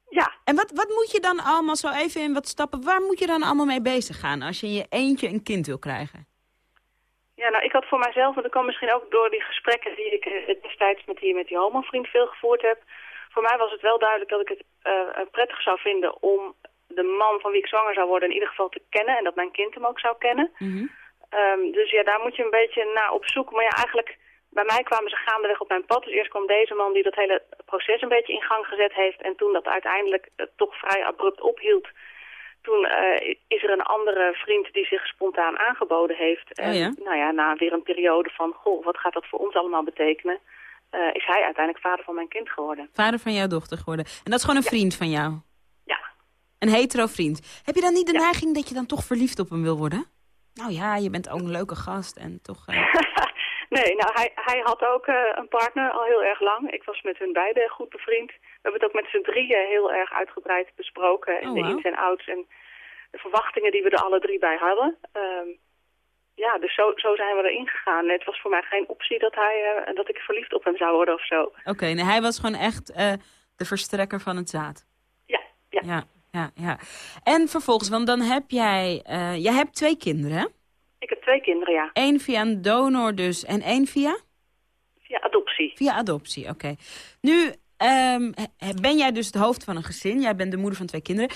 Ja. En wat, wat moet je dan allemaal, zo even in wat stappen, waar moet je dan allemaal mee bezig gaan als je in je eentje een kind wil krijgen? Ja, nou, ik had voor mijzelf, en dat kwam misschien ook door die gesprekken die ik eh, destijds met die, met die homo-vriend veel gevoerd heb. Voor mij was het wel duidelijk dat ik het eh, prettig zou vinden om de man van wie ik zwanger zou worden in ieder geval te kennen. En dat mijn kind hem ook zou kennen. Ehm, dus ja, daar moet je een beetje naar op zoek. Maar ja, eigenlijk, bij mij kwamen ze gaandeweg op mijn pad. Dus eerst kwam deze man die dat hele proces een beetje in gang gezet heeft. En toen dat uiteindelijk eh, toch vrij abrupt ophield. Toen eh, is er een andere vriend die zich spontaan aangeboden heeft. En ja? nou ja, na weer een periode van, goh, wat gaat dat voor ons allemaal betekenen? eh, is hij uiteindelijk vader van mijn kind geworden. Vader van jouw dochter geworden. En dat is gewoon een vriend van jou? Ja. Een hetero vriend. Heb je dan niet de neiging dat je dan toch verliefd op hem wil worden? Nou ja, je bent ook een leuke gast en toch... Uh... nee, nou, hij, hij had ook uh, een partner al heel erg lang. Ik was met hun beiden goed bevriend. We hebben het ook met z'n drieën heel erg uitgebreid besproken. Oh, en de ins en outs en de verwachtingen die we er alle drie bij hadden. Um, ja, dus zo, zo zijn we erin gegaan. Het was voor mij geen optie dat, hij, uh, dat ik verliefd op hem zou worden of zo. Oké, okay, nee, hij was gewoon echt de verstrekker van het zaad. Ja, ja. ja, ja, ja. En vervolgens, want dan heb jij... Uh, jij hebt twee kinderen, hè? Ik heb twee kinderen, ja. Eén via een donor dus en één via? Via adoptie. Via adoptie, oké. Okay. Nu um, ben jij dus het hoofd van een gezin. Jij bent de moeder van twee kinderen.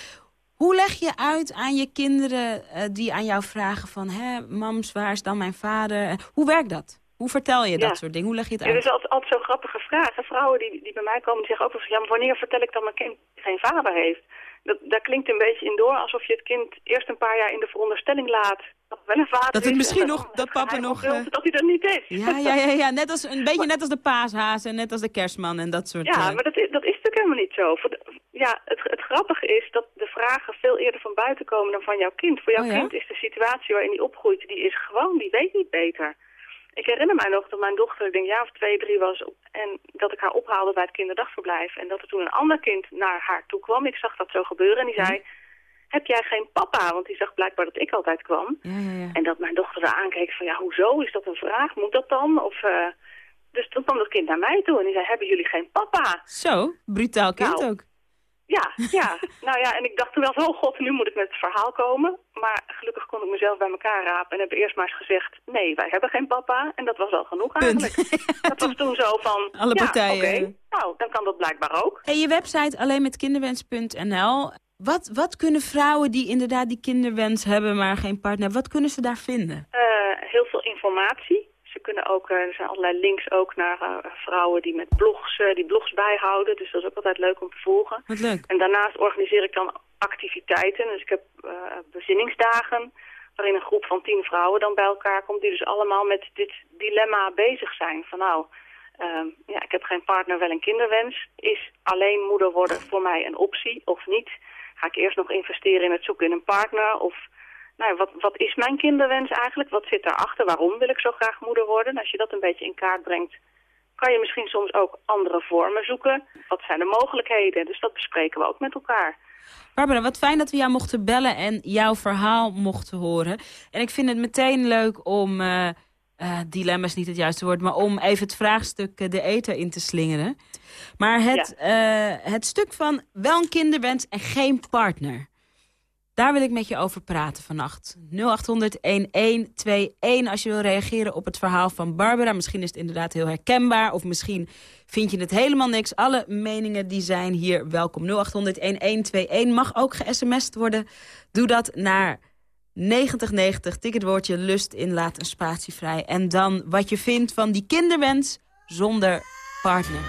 Hoe leg je uit aan je kinderen uh, die aan jou vragen van... hè, mams, waar is dan mijn vader? Hoe werkt dat? Hoe vertel je dat ja. soort dingen? Hoe leg je het ja, uit? Dat is altijd, altijd zo'n grappige vraag. Vrouwen die, die bij mij komen, die zeggen ook ja, maar wanneer vertel ik dan mijn kind geen vader heeft? Dat, daar klinkt een beetje in door alsof je het kind eerst een paar jaar in de veronderstelling laat... dat wel een vader dat het is, misschien dat, nog, dat papa nog... Uh... Dat hij er niet is. Ja, ja, ja, ja. Net als, een beetje net als de paashaas en net als de kerstman en dat soort... Ja, maar dat is, dat is natuurlijk helemaal niet zo. Voor de, ja, het, het grappige is dat de vragen veel eerder van buiten komen dan van jouw kind. Voor jouw oh, ja? kind is de situatie waarin die opgroeit, die is gewoon, die weet niet beter. Ik herinner mij nog dat mijn dochter, ik denk ja of twee, drie was, en dat ik haar ophaalde bij het kinderdagverblijf. En dat er toen een ander kind naar haar toe kwam. Ik zag dat zo gebeuren en die zei, heb jij geen papa? Want die zag blijkbaar dat ik altijd kwam. Ja, ja, ja. En dat mijn dochter er aankeek van, ja, hoezo? Is dat een vraag? Moet dat dan? Of... Uh, dus toen kwam dat kind naar mij toe en die zei, hebben jullie geen papa? Zo, brutaal kind nou, ook. Ja, ja. nou ja, en ik dacht toen wel van, oh god, nu moet ik met het verhaal komen. Maar gelukkig kon ik mezelf bij elkaar rapen en heb eerst maar eens gezegd, nee, wij hebben geen papa. En dat was wel genoeg eigenlijk. dat was toen zo van, Alle ja, partijen. Okay, nou, dan kan dat blijkbaar ook. En je website alleenmetkinderwens.nl. Wat, wat kunnen vrouwen die inderdaad die kinderwens hebben, maar geen partner, wat kunnen ze daar vinden? Uh, heel veel informatie. Kunnen ook, er zijn allerlei links ook naar uh, vrouwen die met blogs, uh, die blogs bijhouden. Dus dat is ook altijd leuk om te volgen. Wat leuk. En daarnaast organiseer ik dan activiteiten. Dus ik heb uh, bezinningsdagen waarin een groep van tien vrouwen dan bij elkaar komt. Die dus allemaal met dit dilemma bezig zijn. Van nou, ja, ik heb geen partner, wel een kinderwens. Is alleen moeder worden voor mij een optie of niet? Ga ik eerst nog investeren in het zoeken in een partner of nou, wat, wat is mijn kinderwens eigenlijk? Wat zit daarachter? Waarom wil ik zo graag moeder worden? En als je dat een beetje in kaart brengt, kan je misschien soms ook andere vormen zoeken. Wat zijn de mogelijkheden? Dus dat bespreken we ook met elkaar. Barbara, wat fijn dat we jou mochten bellen en jouw verhaal mochten horen. En ik vind het meteen leuk om, uh, uh, dilemma is niet het juiste woord... maar om even het vraagstuk uh, de ether in te slingeren. Maar het, ja. het stuk van wel een kinderwens en geen partner... Daar wil ik met je over praten vannacht. 0800-1121 als je wil reageren op het verhaal van Barbara. Misschien is het inderdaad heel herkenbaar. Of misschien vind je het helemaal niks. Alle meningen die zijn hier welkom. 0800-1121 mag ook ge-sms'd worden. Doe dat naar 9090. Tik het woordje lust in, laat een spatie vrij. En dan wat je vindt van die kinderwens zonder partner.